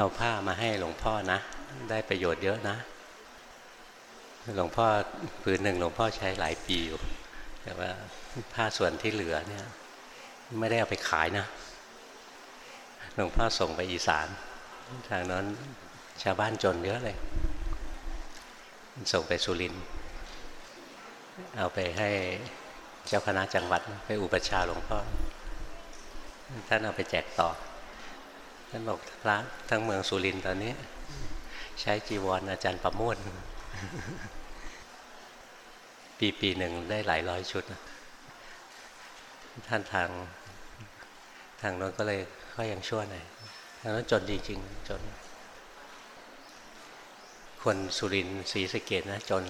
เอาผ้ามาให้หลวงพ่อนะ ได้ประโยชน์เยอะนะ หลวงพ่อผืนหนึ่งหลวงพ่อใช้หลายปีอยู่แต่ว่าผ้าส่วนที่เหลือเนี่ย ไม่ได้เอาไปขายนะ หลวงพ่อส่งไปอีสาน ทางนั้นชาวบ้านจนเยอะเลย ส่งไปสุรินเอาไปให้เจ้าคณะจังหวัดไปอุปชาหลวงพ่อ ท่านเอาไปแจกต่อ ท่านบอกพระทั้งเมืองสุรินทร์ตอนนี้ ใช้จีวรออาจารย์ประโมทปีปีหนึ่งได้หลายร้อยชุด ท่านทางทางนั้นก็เลยก็ยังชั่วหน่อยทางนั้นจนจริงๆจน คนสุรินทร์ศรีสะเกดนะจน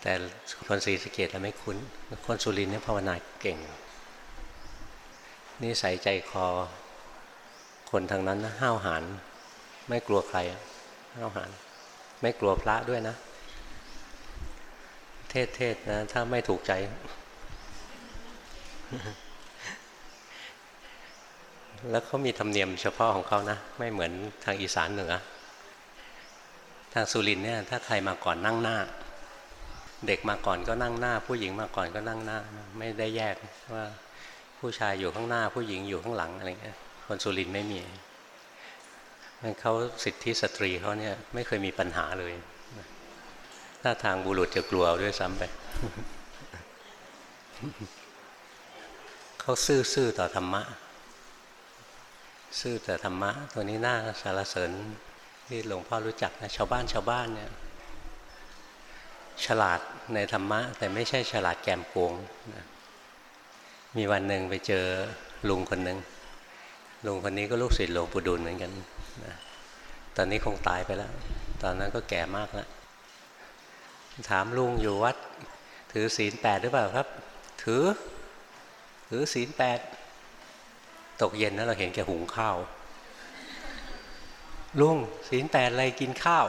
แต่คนศรีสะเกดเราไม่คุ้น คนสุรินทร์เนี่ยภาวนาเก่งนี่ใส่ใจคอ คนทางนั้นนะห้าวหาญไม่กลัวใครห้าวหาญไม่กลัวพระด้วยนะ เทศเทศนะ ถ้าไม่ถูกใจ แล้วเขามีธรรมเนียมเฉพาะของเขานะ ไม่เหมือนทางอีสานเหนือ ทางสุรินเนี่ย ถ้าใครมาก่อนนั่งหน้า เด็กมาก่อนก็นั่งหน้า ผู้หญิงมาก่อนก็นั่งหน้า ไม่ได้แยกว่าผู้ชายอยู่ข้างหน้า ผู้หญิงอยู่ข้างหลังอะไรเงี้ย คนสุรินไม่มีมันเขาสิทธิสตรีเขาเนี่ยไม่เคยมีปัญหาเลยถ้าทางบุรุษจะกลัวด้วยซ้ำไปเขาซื่อๆต่อธรรมะ ซื่อต่อธรรมะ ตัวนี้น่าสารเสริญที่หลวงพ่อรู้จักนะชาวบ้านชาวบ้านเนี่ย ฉลาดในธรรมะ แต่ไม่ใช่ฉลาดแกมโกงนะมีวันหนึ่งไปเจอลุงคนหนึ่ง ลุงคนนี้ก็ลูกศิษย์หลวงปู่ดูลเหมือนกันนะตอนนี้คงตายไปแล้ว ตอนนั้นก็แก่มากแล้ว ถามลุงอยู่วัด ถือศีลแปดหรือเปล่าครับ ถือ ถือศีลแปด ตกเย็นนะเราเห็นแกหุงข้าว ลุงศีลแปดอะไรกินข้าว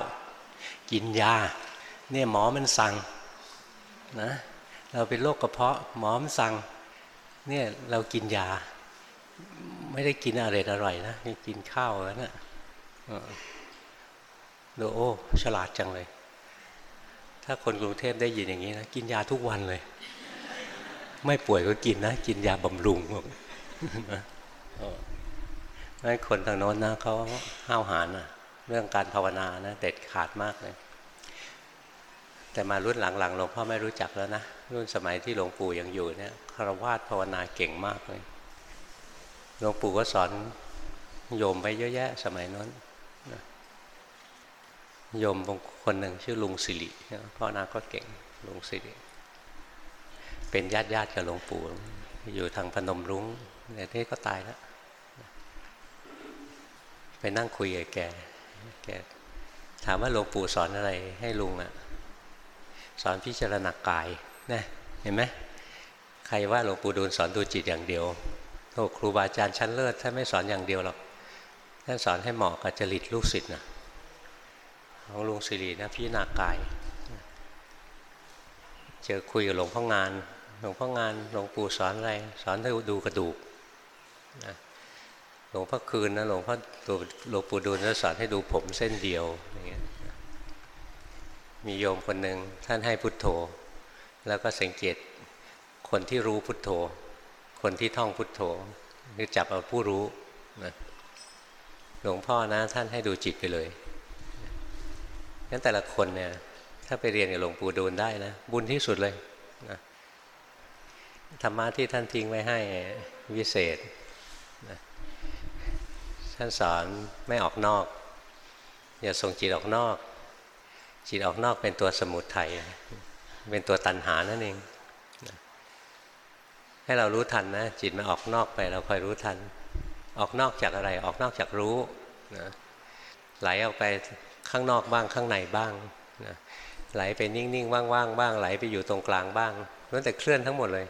กินยา เนี่ยหมอมันสั่งนะ เราเป็นโรคกระเพาะหมอมันสั่ง เนี่ยเรากินยา ไม่ได้กินอะไรอร่อยนะกินข้าวแล้วนะดูโอ้ฉลาดจังเลย ถ้าคนกรุงเทพได้ยินอย่างนี้นะกินยาทุกวันเลย ไม่ป่วยก็กินนะ กินยาบำรุงนั่นคนทางโน้นนะเขาห้าวหาญนะเรื่องการภาวนานะเด็ดขาดมากเลย แต่มารุ่นหลังๆหลวงพ่อไม่รู้จักแล้วนะรุ่นสมัยที่หลวงปู่ยังอยู่เนี่ยคารวาสภาวนาเก่งมากเลย หลวงปู่ก็สอนโยมไปเยอะแยะ สมัยนั้นโยมบางคนหนึ่งชื่อลุงสิริภาวนาก็เก่งลุงสิริเป็นญาติญาติกับหลวงปู่ อยู่ทางพนมรุ้งแต่ที่ก็ตายแล้วไปนั่งคุยกับแกแก ถามว่าหลวงปู่สอนอะไรให้ลุงอะสอนพิจารณากายนะเห็นไหมใครว่าหลวงปู่ดูลสอนดูจิตอย่างเดียว โอ้ครูบาอาจารย์ชั้นเลิศท่านไม่สอนอย่างเดียวหรอกท่านสอนให้เหมาะกับจริตลูกศิษย์นะของลุงสิรินะพิจารณากาย เจอคุยกับหลวงพ่องาน หลวงพ่องานหลวงปู่สอนอะไร สอนให้ดูกระดูกนะหลวงพ่อคืนนะหลวงพ่อตัวหลวงปู่ดูลสอนให้ดูผมเส้นเดียวอย่างเงี้ยมีโยมคนหนึ่งท่านให้พุทโธ แล้วก็สังเกตคนที่รู้พุทโธ คนที่ท่องพุทโธคือจับเอาผู้รู้นะหลวงพ่อนะท่านให้ดูจิตไปเลยงั้นแต่ละคนเนี่ย ถ้าไปเรียนกับหลวงปู่ดูลได้นะ บุญที่สุดเลยนะธรรมะที่ท่านทิ้งไว้ให้วิเศษนะท่านสอนไม่ออกนอก อย่าส่งจิตออกนอก จิตออกนอกเป็นตัวสมุทัยเป็นตัวตัณหานั่นเอง ให้เรารู้ทันนะจิตมันออกนอกไปเราคอยรู้ทัน ออกนอกจากอะไรออกนอกจากรู้นะไหลออกไปข้างนอกบ้างข้างในบ้างนะไหลไปนิ่งๆว่างๆบ้างไหลไปอยู่ตรงกลางบ้างนั่นแต่เคลื่อนทั้งหมดเลย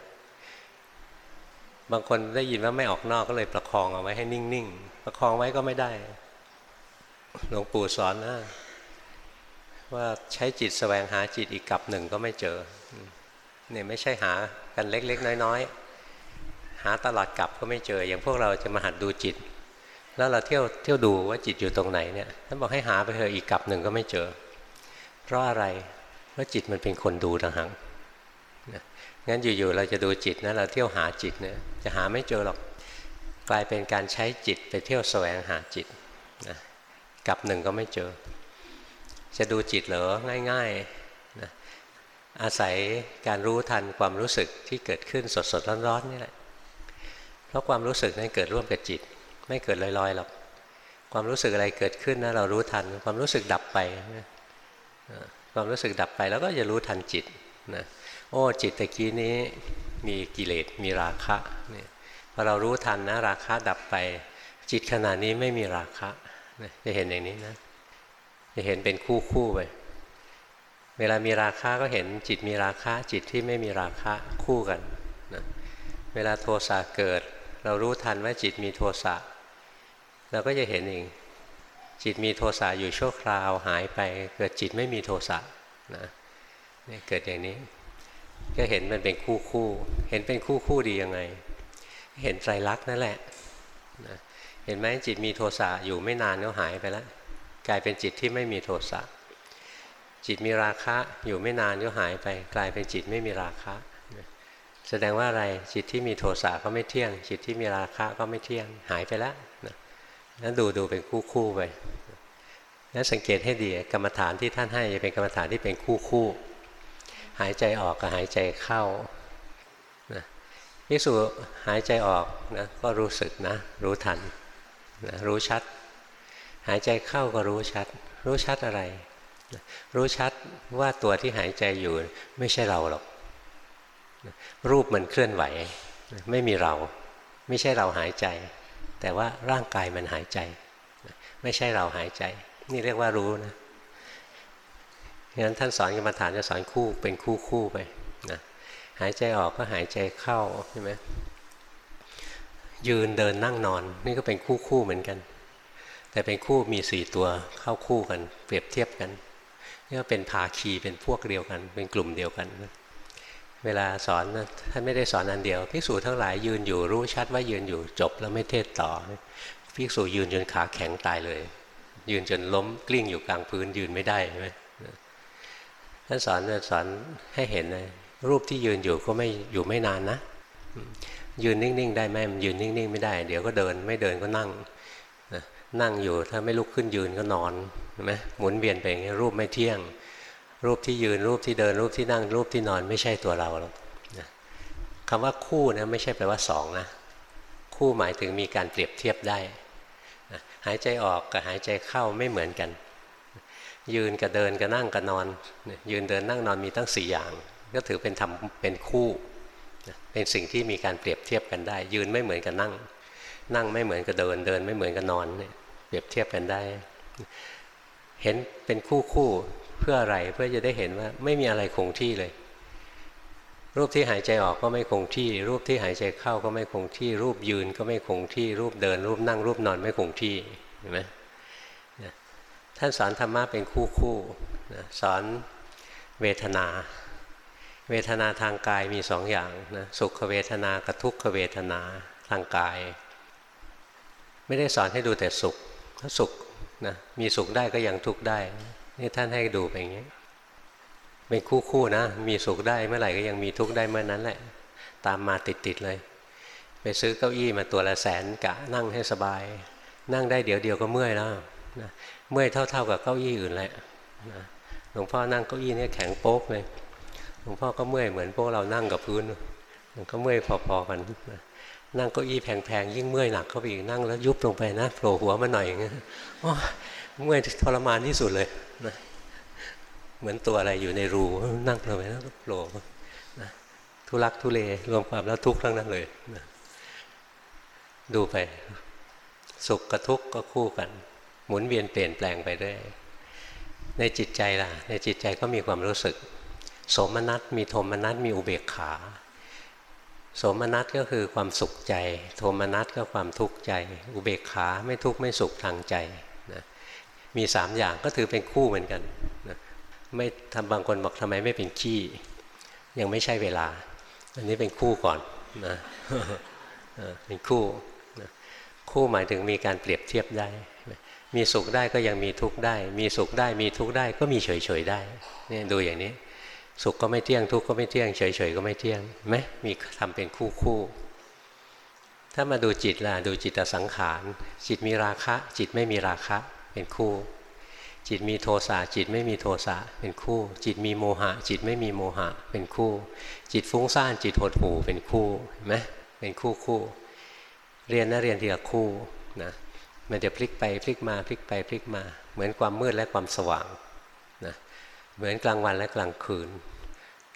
บางคนได้ยินว่าไม่ออกนอกก็เลยประคองเอาไว้ให้นิ่งๆประคองไว้ก็ไม่ได้หลวงปู่สอนนะว่าใช้จิตสแสวงหาจิตอีกกลับหนึ่งก็ไม่เจอเนี่ยไม่ใช่หากันเล็ก ๆ น้อย ๆ หาตลอดกลับก็ไม่เจอ อย่างพวกเราจะมาหัดดูจิต แล้วเราเที่ยวเที่ยวดูว่าจิตอยู่ตรงไหนเนี่ยท่านบอกให้หาไปเถอะอีกกลับหนึ่งก็ไม่เจอ เพราะอะไรเพราะจิตมันเป็นคนดูต่างหากงั้นอยู่ๆเราจะดูจิตนะเราเที่ยวหาจิตเนี่ยจะหาไม่เจอหรอกกลายเป็นการใช้จิตไปเที่ยวแสวงหาจิตนะกลับหนึ่งก็ไม่เจอ จะดูจิตเหรอง่ายๆนะอาศัยการรู้ทันความรู้สึกที่เกิดขึ้นสดๆร้อนๆนี่แหละ เพราะความรู้สึกนั้นเกิดร่วมกับจิต ไม่เกิดลอยๆหรอกความรู้สึกอะไรเกิดขึ้นนะเรารู้ทัน ความรู้สึกดับไปความรู้สึกดับไปแล้วก็จะรู้ทันจิตนะโอ้จิตตะกี้นี้มีกิเลสมีราคะเนี่ยพอเรารู้ทันนะราคะดับไป จิตขณะนี้ไม่มีราคะจะเห็นอย่างนี้นะจะเห็นเป็นคู่คู่ไปเวลามีราคะก็เห็นจิตมีราคะจิตที่ไม่มีราคะคู่กันนะเวลาโทสะเกิด เรารู้ทันว่าจิตมีโทสะเราก็จะเห็นเองจิตมีโทสะอยู่ชั่วคราวหายไป เกิดจิตไม่มีโทสะนะเนี่ยเกิดอย่างนี้ ก็เห็นมันเป็นคู่คู่ เห็นเป็นคู่คู่ดียังไง เห็นไตรลักษณ์นั่นแหละนะเห็นไหมจิตมีโทสะอยู่ไม่นานก็หายไปแล้วกลายเป็นจิตที่ไม่มีโทสะจิตมีราคะอยู่ไม่นานก็หายไป กลายเป็นจิตไม่มีราคะ แสดงว่าอะไรจิตที่มีโทสะก็ไม่เที่ยง จิตที่มีราคะก็ไม่เที่ยงหายไปแล้วนั้นดูดูเป็นคู่คู่ไปแล้วสังเกตให้ดีกรรมฐานที่ท่านให้จะเป็นกรรมฐานที่เป็นคู่คู่หายใจออกกับหายใจเข้านะพิสูหายใจออกนะก็รู้สึกนะรู้ทันนะรู้ชัด หายใจเข้าก็รู้ชัด รู้ชัดอะไร รู้ชัดว่าตัวที่หายใจอยู่ไม่ใช่เราหรอก รูปมันเคลื่อนไหว ไม่มีเรา ไม่ใช่เราหายใจ แต่ว่าร่างกายมันหายใจ ไม่ใช่เราหายใจ นี่เรียกว่ารู้นะงั้นท่านสอนกรรมฐานจะสอนคู่เป็นคู่คู่ไปนะหายใจออกก็หายใจเข้าใช่ไหมยืนเดินนั่งนอน นี่ก็เป็นคู่คู่เหมือนกัน แต่เป็นคู่มีสี่ตัวเข้าคู่กัน เปรียบเทียบกันนี่ก็เป็นภาคีเป็นพวกเดียวกัน เป็นกลุ่มเดียวกัน เวลาสอนท่านไม่ได้สอนอันเดียวพิสูจทั้งหลายยืนอยู่รู้ชัดว่ายืนอยู่จบแล้วไม่เทศต่อพิสูจยืนจนขาแข็งตายเลย ยืนจนล้มกลิ้งอยู่กลางพื้นยืนไม่ได้ใช่ไหมท่านสอนสอนให้เห็นเลยรูปที่ยืนอยู่ก็ไม่อยู่ไม่นานนะ ยืนนิ่งๆ ได้ไหมมันยืนนิ่งๆ ไม่ได้ เดี๋ยวก็เดินไม่เดินก็นั่งนั่งอยู่ถ้าไม่ลุกขึ้นยืนก็นอนเห็นไหมหมุนเวียนไปอย่างนี้รูปไม่เที่ยง รูปที่ยืนรูปที่เดินรูปที่นั่งรูปที่นอนไม่ใช่ตัวเราหรอกคำว่าคู่นะไม่ใช่แปลว่าสองนะคู่หมายถึงมีการเปรียบเทียบได้หายใจออกกับหายใจเข้าไม่เหมือนกัน ยืนกับเดินกับนั่งกับนอน ยืนเดินนั่งนอนมีตั้งสี่อย่าง ก็ถือเป็นทำเป็นคู่เป็นสิ่งที่มีการเปรียบเทียบกันได้ ยืนไม่เหมือนกับนั่ง นั่งไม่เหมือนกับเดินเดินไม่เหมือนกับนอนเปรียบเทียบกันได้ เห็นเป็นคู่คู่ เพื่ออะไรเพื่อจะได้เห็นว่าไม่มีอะไรคงที่เลย รูปที่หายใจออกก็ไม่คงที่ รูปที่หายใจเข้าก็ไม่คงที่ รูปยืนก็ไม่คงที่ รูปเดิน รูปนั่ง รูปนอนไม่คงที่เห็นไหมท่านสอนธรรมะเป็นคู่คู่สอนเวทนา เวทนาทางกายมีสองอย่างนะสุขเวทนากับทุกขเวทนาทางกาย ไม่ได้สอนให้ดูแต่สุขถ้าสุขนะมีสุขได้ก็ยังทุกข์ได้ นี่ท่านให้ดูไปอย่างนี้เป็นคู่คู่นะ มีสุขได้เมื่อไหร่ก็ยังมีทุกข์ได้เมื่อนั้นแหละ ตามมาติดติดเลย ไปซื้อเก้าอี้มาตัวละแสนกะนั่งให้สบาย นั่งได้เดี๋ยวเดียวก็เมื่อยแล้วนะเมื่อยเท่า ๆกับเก้าอี้อื่นแหละนะหลวงพ่อนั่งเก้าอี้นี่แข็งโป๊กเลยหลวงพ่อก็เมื่อยเหมือนพวกเรานั่งกับพื้นมันก็เมื่อยพอๆกันนะนั่งเก้าอี้แพงๆยิ่งเมื่อยหนักเข้าไปอีกนั่งแล้วยุบลงไปนะโผล่หัวมาหน่อยอย่างเงี้ย เมื่อยทรมานที่สุดเลยนะเหมือนตัวอะไรอยู่ในรูนั่งลงไปแล้วก็โผล่นะทุลักทุเลรวมความแล้วทุกข์ทั้งนั้นเลยนะดูไป สุขกับทุกข์ก็คู่กัน หมุนเวียนเปลี่ยนแปลงไปเรื่อยในจิตใจล่ะ ในจิตใจก็มีความรู้สึก สมนัตมีโทมนัตมีอุเบกขา สมนัตก็คือความสุขใจ โทมนัตก็ความทุกข์ใจ อุเบกขาไม่ทุกข์ไม่สุขทางใจนะ มีสามอย่างก็ถือเป็นคู่เหมือนกันนะไม่ทำบางคนบอกทำไมไม่เป็นขี้ ยังไม่ใช่เวลา อันนี้เป็นคู่ก่อนนะเป็นคู่คู่หมายถึงมีการเปรียบเทียบได้ มีสุขได้ก็ยังมีทุกข์ได้ มีสุขได้มีทุกข์ได้ก็มีเฉยๆได้เนี่ยดูอย่างนี้ สุขก็ไม่เที่ยงทุกข์ก็ไม่เที่ยงเฉยๆก็ไม่เที่ยงไหมมีทำเป็นคู่คู่ถ้ามาดูจิตล่ะดูจิตสังขาร จิตมีราคะ จิตไม่มีราคะ เป็นคู่ จิตมีโทสะจิตไม่มีโทสะเป็นคู่ จิตมีโมหะ จิตไม่มีโมหะ เป็นคู่ จิตฟุ้งซ่านจิตหดหู่เป็นคู่เห็นไหมเป็นคู่คู่ เรียนนะเรียนทีละคู่นะมันจะพลิกไปพลิกมาพลิกไปพลิกมา เหมือนความมืดและความสว่างนะเหมือนกลางวันและกลางคืน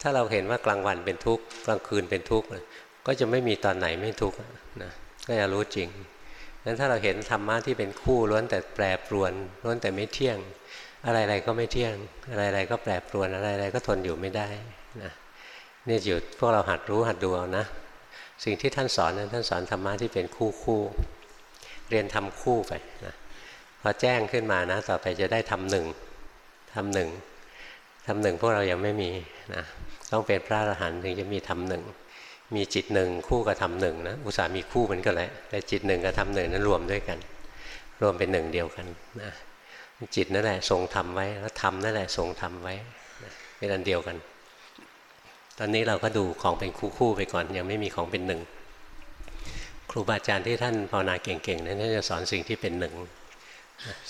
ถ้าเราเห็นว่ากลางวันเป็นทุกข์กลางคืนเป็นทุกข์ก็จะไม่มีตอนไหนไม่ทุกข์นะก็จะรู้จริง นั้นถ้าเราเห็นธรรมะที่เป็นคู่ล้วนแต่แปรปรวนล้วนแต่ไม่เที่ยง อะไรๆก็ไม่เที่ยง อะไรๆก็แปรปรวนอะไรๆก็ทนอยู่ไม่ได้นะนี่อยู่พวกเราหัดรู้หัดดูเอานะ สิ่งที่ท่านสอนนั้นท่านสอนธรรมะที่เป็นคู่คู่ เรียนทำคู่ไปนะพอแจ้งขึ้นมานะ ต่อไปจะได้ทำหนึ่งทำหนึ่งทำหนึ่งพวกเรายังไม่มีนะต้องเป็นพระอรหันต์ถึงจะมีทำหนึ่ง มีจิตหนึ่งคู่กับทำหนึ่งนะอุตส่าห์มีคู่มันก็แหละแต่จิตหนึ่งกับทำหนึ่งนั้นรวมด้วยกัน รวมเป็นหนึ่งเดียวกันนะจิตนั่นแหละทรงทำไว้แล้วทำนั่นแหละทรงทำไว้เป็นอันเดียวกัน ตอนนี้เราก็ดูของเป็นคู่ๆไปก่อน ยังไม่มีของเป็นหนึ่งครูบาอาจารย์ที่ท่านภาวนาเก่งๆนั้นจะสอนสิ่งที่เป็นหนึ่ง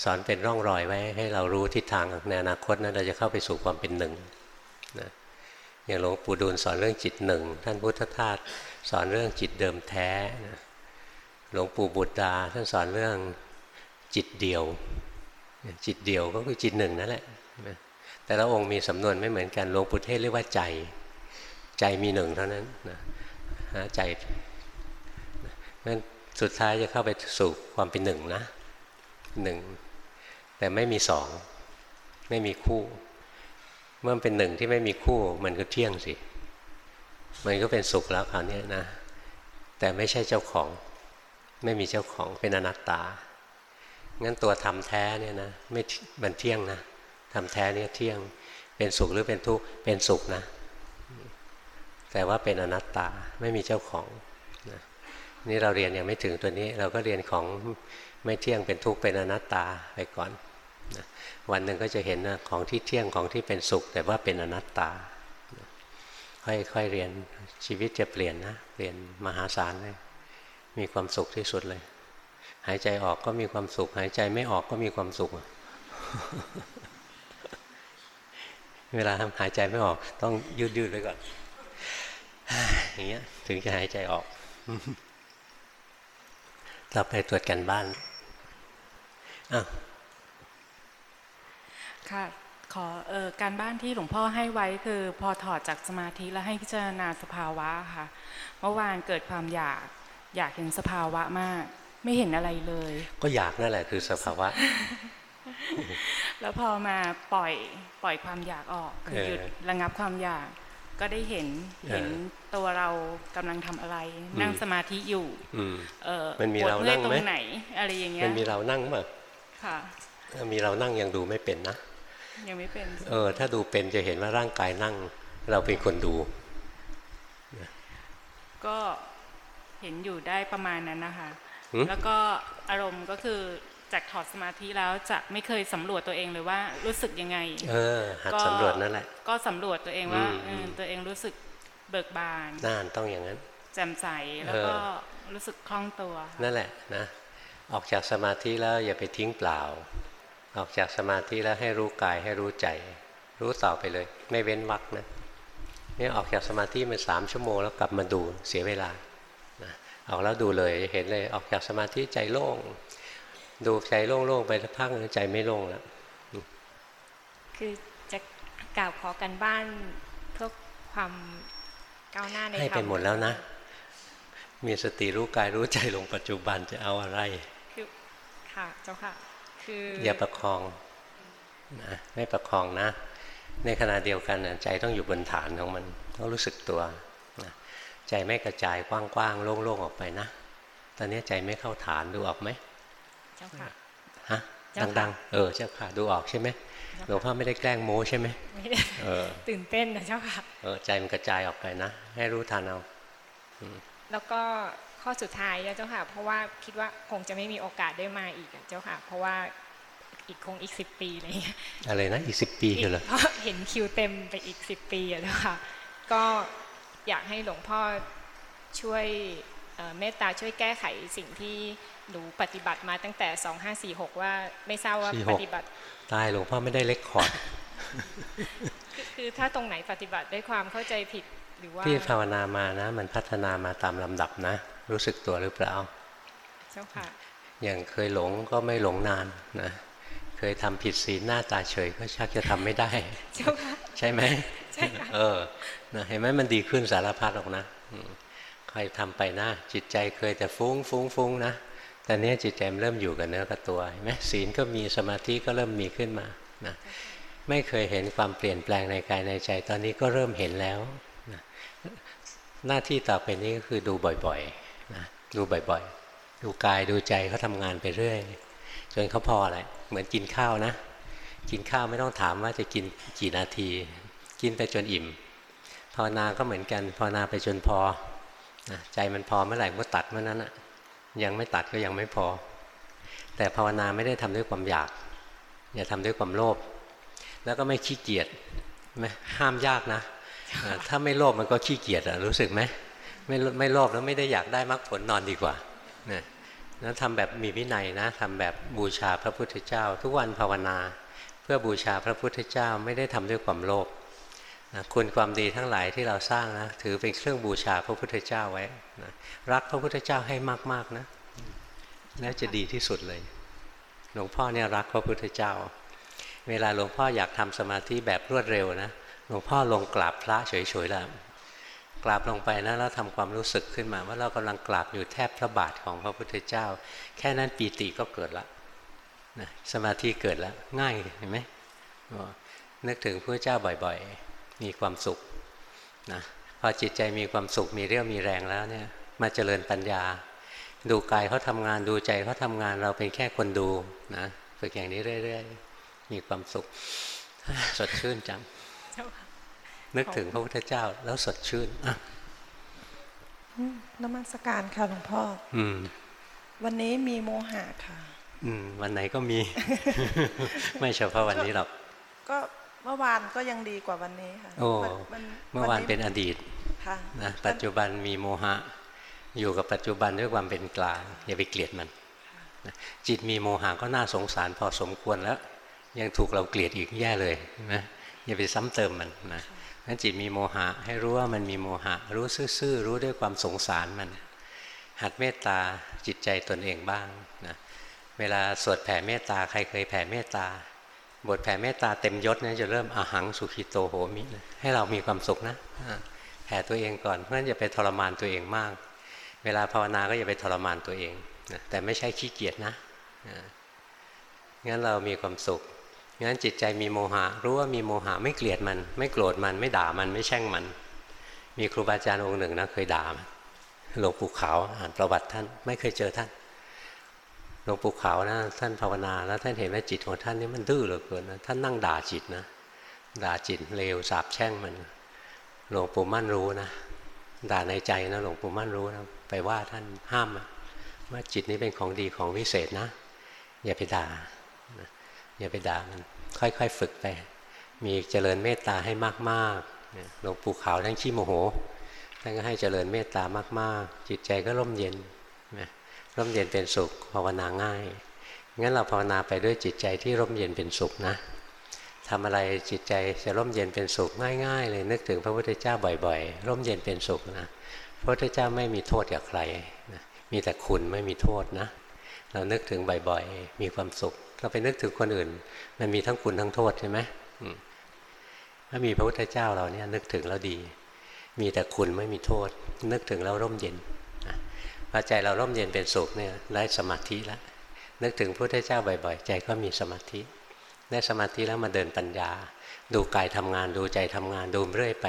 สอนเป็นร่องรอยไว้ให้เรารู้ทิศทางในอนาคตนั้นเราจะเข้าไปสู่ความเป็นหนึ่ง อย่างหลวงปู่ดูลสอนเรื่องจิตหนึ่งท่านพุทธทาสสอนเรื่องจิตเดิมแท้หลวงปู่บุตรดาท่านสอนเรื่องจิตเดียว จิตเดียวก็คือจิตหนึ่งนั่นแหละแต่ละองค์มีสำนวนไม่เหมือนกันหลวงปู่เทศเรียกว่าใจ ใจมีหนึ่งเท่านั้นนะใจนั้นสุดท้ายจะเข้าไปสู่ความเป็นหนึ่งนะหนึ่งแต่ไม่มีสอง ไม่มีคู่ เมื่อเป็นหนึ่งที่ไม่มีคู่มันก็เที่ยงสิ มันก็เป็นสุขแล้วคราวนี้นะ แต่ไม่ใช่เจ้าของ ไม่มีเจ้าของเป็นอนัตตา งั้นตัวทำแท้เนี่ยนะไม่มันเที่ยงนะทำแท้เนี่ยเที่ยง เป็นสุขหรือเป็นทุกข์ เป็นสุขนะ แต่ว่าเป็นอนัตตาไม่มีเจ้าของนะนี่เราเรียนยังไม่ถึงตัวนี้ เราก็เรียนของไม่เที่ยงเป็นทุกข์เป็นอนัตตาไปก่อน วันหนึ่งก็จะเห็นนะของที่เที่ยงของที่เป็นสุข แต่ว่าเป็นอนัตตา ค่อยๆเรียนชีวิตจะเปลี่ยนนะ เปลี่ยนมหาศาลเลยมีความสุขที่สุดเลย หายใจออกก็มีความสุข หายใจไม่ออกก็มีความสุข เวลาทำหายใจไม่ออก ต้องยืดยืดไว้ก่อนอย่างเงี้ยถึงจะหายใจออกต่อไปตรวจกันบ้านอ้าว ค่ะขอออการบ้านที่หลวงพ่อให้ไว้คือพอถอดจากสมาธิแล้วให้พิจารณาสภาวะค่ะ เมื่อวานเกิดความอยากอยากเห็นสภาวะมาก ไม่เห็นอะไรเลย ก็อยากนั่นแหละคือสภาวะ แล้วพอมาปล่อยปล่อยความอยากออกคือหยุดระงับความอยาก ก็ได้เห็นเห็นตัวเรากำลังทำอะไร นั่งสมาธิอยู่เออมันมีเรานั่งไหมตรงไหนอะไรอย่างเงี้ยมันมีเรานั่งมั้ยค่ะมีเรานั่งยังดูไม่เป็นนะ ยังไม่เป็น เออ ถ้าดูเป็นจะเห็นว่าร่างกายนั่ง เราเป็นคนดู ก็เห็นอยู่ได้ประมาณนั้นนะคะ แล้วก็อารมณ์ก็คือจากถอดสมาธิแล้วจะไม่เคยสำรวจตัวเองเลยว่ารู้สึกยังไง เออ หัดสำรวจนั่นแหละ ก็สำรวจตัวเองว่าตัวเองรู้สึกเบิกบานน่านต้องอย่างนั้น แจ่มใสแล้วก็รู้สึกคล่องตัว นั่นแหละนะ ออกจากสมาธิแล้วอย่าไปทิ้งเปล่า ออกจากสมาธิแล้วให้รู้กายให้รู้ใจ รู้ต่อไปเลย ไม่เว้นวักนะนี่ออกจากสมาธิมาสามชั่วโมงแล้วกลับมาดูเสียเวลานะออกแล้วดูเลยเห็นเลยออกจากสมาธิใจโล่ง ดูใจโล่งๆไปสักพักใจไม่โล่งแล้วคือจะกล่าวขอกันบ้านเพื่อความก้าวหน้าในให้เป็นหมดแล้วนะ มีสติรู้กายรู้ใจลงปัจจุบันจะเอาอะไร คือค่ะเจ้าค่ะ อย่าประคองนะไม่ประคองนะ ในขณะเดียวกันใจต้องอยู่บนฐานของมันต้องรู้สึกตัวนะใจไม่กระจายกว้างๆโล่งๆออกไปนะ ตอนนี้ใจไม่เข้าฐานดูออกไหมเจ้าค่ะฮะดังๆ เออเจ้าค่ะดูออกใช่ไหมหลวงพ่อไม่ได้แกล้งโม้ใช่ไหมเออตื่นเต้นนะเจ้าค่ะเออใจมันกระจายออกไปนะ ให้รู้ทันเอาแล้วก็ ข้อสุดท้ายอะเจ้าค่ะ เพราะว่าคิดว่าคงจะไม่มีโอกาสได้มาอีกอะเจ้าค่ะ เพราะว่าอีกคงอีกสิบปีอะไรอย่างเงี้ยอะไรนะอีกสิบปีเหรอเพราะเห็นคิวเต็มไปอีกสิบปีอะเจ้าค่ะ ก็อยากให้หลวงพ่อช่วยเอ่อเมตตาช่วยแก้ไขสิ่งที่หนูปฏิบัติมาตั้งแต่2546ว่าไม่ทราบว่า46ปฏิบัติ ตายหลวงพ่อไม่ได้เลคคอร์ดคือคือถ้าตรงไหนปฏิบัติด้วยความเข้าใจผิดหรือว่าที่ภาวนามานะ มันพัฒนามาตามลำดับนะ รู้สึกตัวหรือเปล่า เจ้าค่ะ อย่างเคยหลงก็ไม่หลงนานนะเคยทำผิดศีลหน้าตาเฉยก็ชักจะทำไม่ได้ เจ้าค่ะ ใช่ไหมใช่ค่ะเออนะเห็นไหมมันดีขึ้นสารพัดหรอกนะอืมใครทำไปนะจิตใจเคยแต่ฟุ้งฟุ้งฟุ้งนะแต่เนี้ยจิตใจมันเริ่มอยู่กับเนื้อกับตัวเห็นไหมศีลก็มีสมาธิก็เริ่มมีขึ้นมานะไม่เคยเห็นความเปลี่ยนแปลงในกายในใจ ตอนนี้ก็เริ่มเห็นแล้วนะหน้าที่ต่อไปนี้ก็คือดูบ่อยๆนะ ดูบ่อยๆ ดูกายดูใจเขาทำงานไปเรื่อย จนเขาพอแหละเหมือนกินข้าวนะ กินข้าวไม่ต้องถามว่าจะกินกี่นาที กินไปจนอิ่มภาวนาก็เหมือนกันภาวนาไปจนพอใจมันพอเมื่อไหร่ก็ตัดเมื่อนั้นอะยังไม่ตัดก็ยังไม่พอ แต่ภาวนาไม่ได้ทำด้วยความอยาก อย่าทำด้วยความโลภแล้วก็ไม่ขี้เกียจไหมห้ามยากนะ ถ้าไม่โลภมันก็ขี้เกียจอะรู้สึกไหม ไม่ไม่โลภแล้วไม่ได้อยากได้มรรคผลนอนดีกว่านะแล้วทำแบบมีวินัยนะทำแบบบูชาพระพุทธเจ้า ทุกวันภาวนา เพื่อบูชาพระพุทธเจ้าไม่ได้ทำด้วยความโลภนะคุณความดีทั้งหลายที่เราสร้างนะถือเป็นเครื่องบูชาพระพุทธเจ้าไว้นะรักพระพุทธเจ้าให้มากๆนะแล้วจะดีที่สุดเลยหลวงพ่อเนี่ยรักพระพุทธเจ้า เวลาหลวงพ่ออยากทำสมาธิแบบรวดเร็วนะหลวงพ่อลงกราบพระเฉยๆแล้ว กราบลงไปนะแล้วทำความรู้สึกขึ้นมา ว่าเรากำลังกราบอยู่แทบพระบาทของพระพุทธเจ้า แค่นั้นปีติก็เกิดละนะสมาธิเกิดแล้วง่ายเห็นไหมนึกถึงพระเจ้าบ่อยๆ มีความสุขนะพอจิตใจมีความสุขมีเรี่ยวมีแรงแล้วเนี่ยมาเจริญปัญญา ดูกายเขาทำงานดูใจเขาทำงานเราเป็นแค่คนดูนะฝึกอย่างนี้เรื่อย ๆ มีความสุขสดชื่นจัง นึกถึงพระพุทธเจ้าแล้วสดชื่นอะอืมนมัสการค่ะหลวงพ่อ อืม วันนี้มีโมหะค่ะ อืม วันไหนก็มี ไม่เฉพาะวันนี้หรอก ก็เมื่อวานก็ยังดีกว่าวันนี้ค่ะ โอ้มันเมื่อวานเป็นอดีตค่ะนะปัจจุบันมีโมหะ อยู่กับปัจจุบันด้วยความเป็นกลางอย่าไปเกลียดมันนะจิตมีโมหะก็น่าสงสารพอสมควรแล้ว ยังถูกเราเกลียดอีกแย่เลยนะอย่าไปซ้ำเติมมันนะั้นจิตมีโมหะ ให้รู้ว่ามันมีโมหะ รู้ซื่อๆรู้ด้วยความสงสารมัน หัดเมตตาจิตใจตนเองบ้างนะเวลาสวดแผ่เมตตาใครเคยแผ่เมตตา บทแผ่เมตตาเต็มยศเนี่ยจะเริ่มอาหังสุขิโตโหมินะให้เรามีความสุขนะแผ่ตัวเองก่อน เพราะฉะนั้นอย่าไปทรมานตัวเองมาก เวลาภาวนาก็อย่าไปทรมานตัวเองนะแต่ไม่ใช่ขี้เกียจนะงั้นเรามีความสุข งั้นจิตใจมีโมหะ รู้ว่ามีโมหะไม่เกลียดมัน ไม่โกรธมันไม่ด่ามันไม่แช่งมัน มีครูบาอาจารย์องค์หนึ่งนะเคยด่าหลวงปู่ขาวอ่านประวัติท่านไม่เคยเจอท่านหลวงปู่ขาวนะท่านภาวนาแล้วท่านเห็นว่าจิตของท่านนี่มันดื้อเหลือเกินนะท่านนั่งด่าจิตนะด่าจิตเลวสาบแช่งมันหลวงปู่มั่นรู้นะด่าในใจนะหลวงปู่มั่นรู้นะไปว่าท่านห้ามว่าจิตนี้เป็นของดีของวิเศษนะ อย่าไปด่า อย่าไปด่ามัน ค่อยๆ ฝึกไป มีเจริญเมตตาให้มากๆหลวงปู่ขาวท่านขี้โมโหท่านก็ให้เจริญเมตตามาก ๆ จิตใจก็ร่มเย็นร่มเย็นเป็นสุขภาวนาง่ายงั้นเราภาวนาไปด้วยจิตใจที่ร่มเย็นเป็นสุขนะทำอะไรจิตใจจะร่มเย็นเป็นสุขง่าย ๆ เลยนึกถึงพระพุทธเจ้าบ่อยๆ ร่มเย็นเป็นสุขนะพระพุทธเจ้าไม่มีโทษกับใครนะมีแต่คุณไม่มีโทษนะ เรานึกถึงบ่อยๆ มีความสุข เราไปนึกถึงคนอื่น มันมีทั้งคุณทั้งโทษใช่ไหมถ้ามีพระพุทธเจ้าเราเนี่ยนึกถึงแล้วดี มีแต่คุณไม่มีโทษ นึกถึงแล้วร่มเย็นพอใจเราร่มเย็นเป็นสุขเนี่ยได้สมาธิแล้วนึกถึงพระพุทธเจ้าบ่อยๆ ใจก็มีสมาธิได้สมาธิแล้วมาเดินปัญญา ดูกายทำงาน ดูใจทำงานดูเรื่อยไป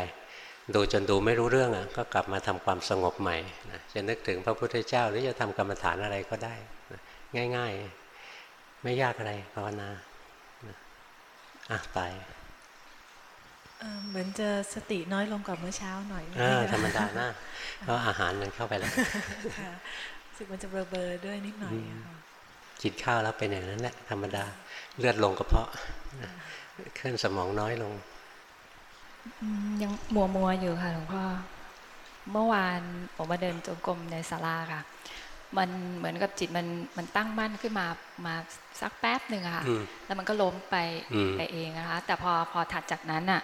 ดูจนดูไม่รู้เรื่องอะก็กลับมาทำความสงบใหม่นะจะนึกถึงพระพุทธเจ้าหรือจะทำกรรมฐานอะไรก็ได้ ง่าย ๆ ไม่ยากอะไรภาวนานะอะไปเอ่อเหมือนจะสติน้อยลงกว่าเมื่อเช้าหน่อยเออธรรมดานะเพราะอาหารมันเข้าไปแล้วค่ะรู้สึกมันจะเบลอๆด้วยนิดหน่อยอะค่ะกินข้าวแล้วเป็นอย่างนั้นแหละธรรมดาเลือดลงกระเพาะนะเคลื่อนสมองน้อยลงอืมยังมัวมัวๆอยู่ค่ะหลวงพ่อเมื่อวานผมมาเดินจงกรมในศาลาค่ะ มันเหมือนกับจิตมันมันตั้งมั่นขึ้นมามาสักแป๊บหนึ่งอะค่ะอืมแล้วมันก็ล้มไปอืมไปเองนะคะ แต่พอพอถัดจากนั้นอะ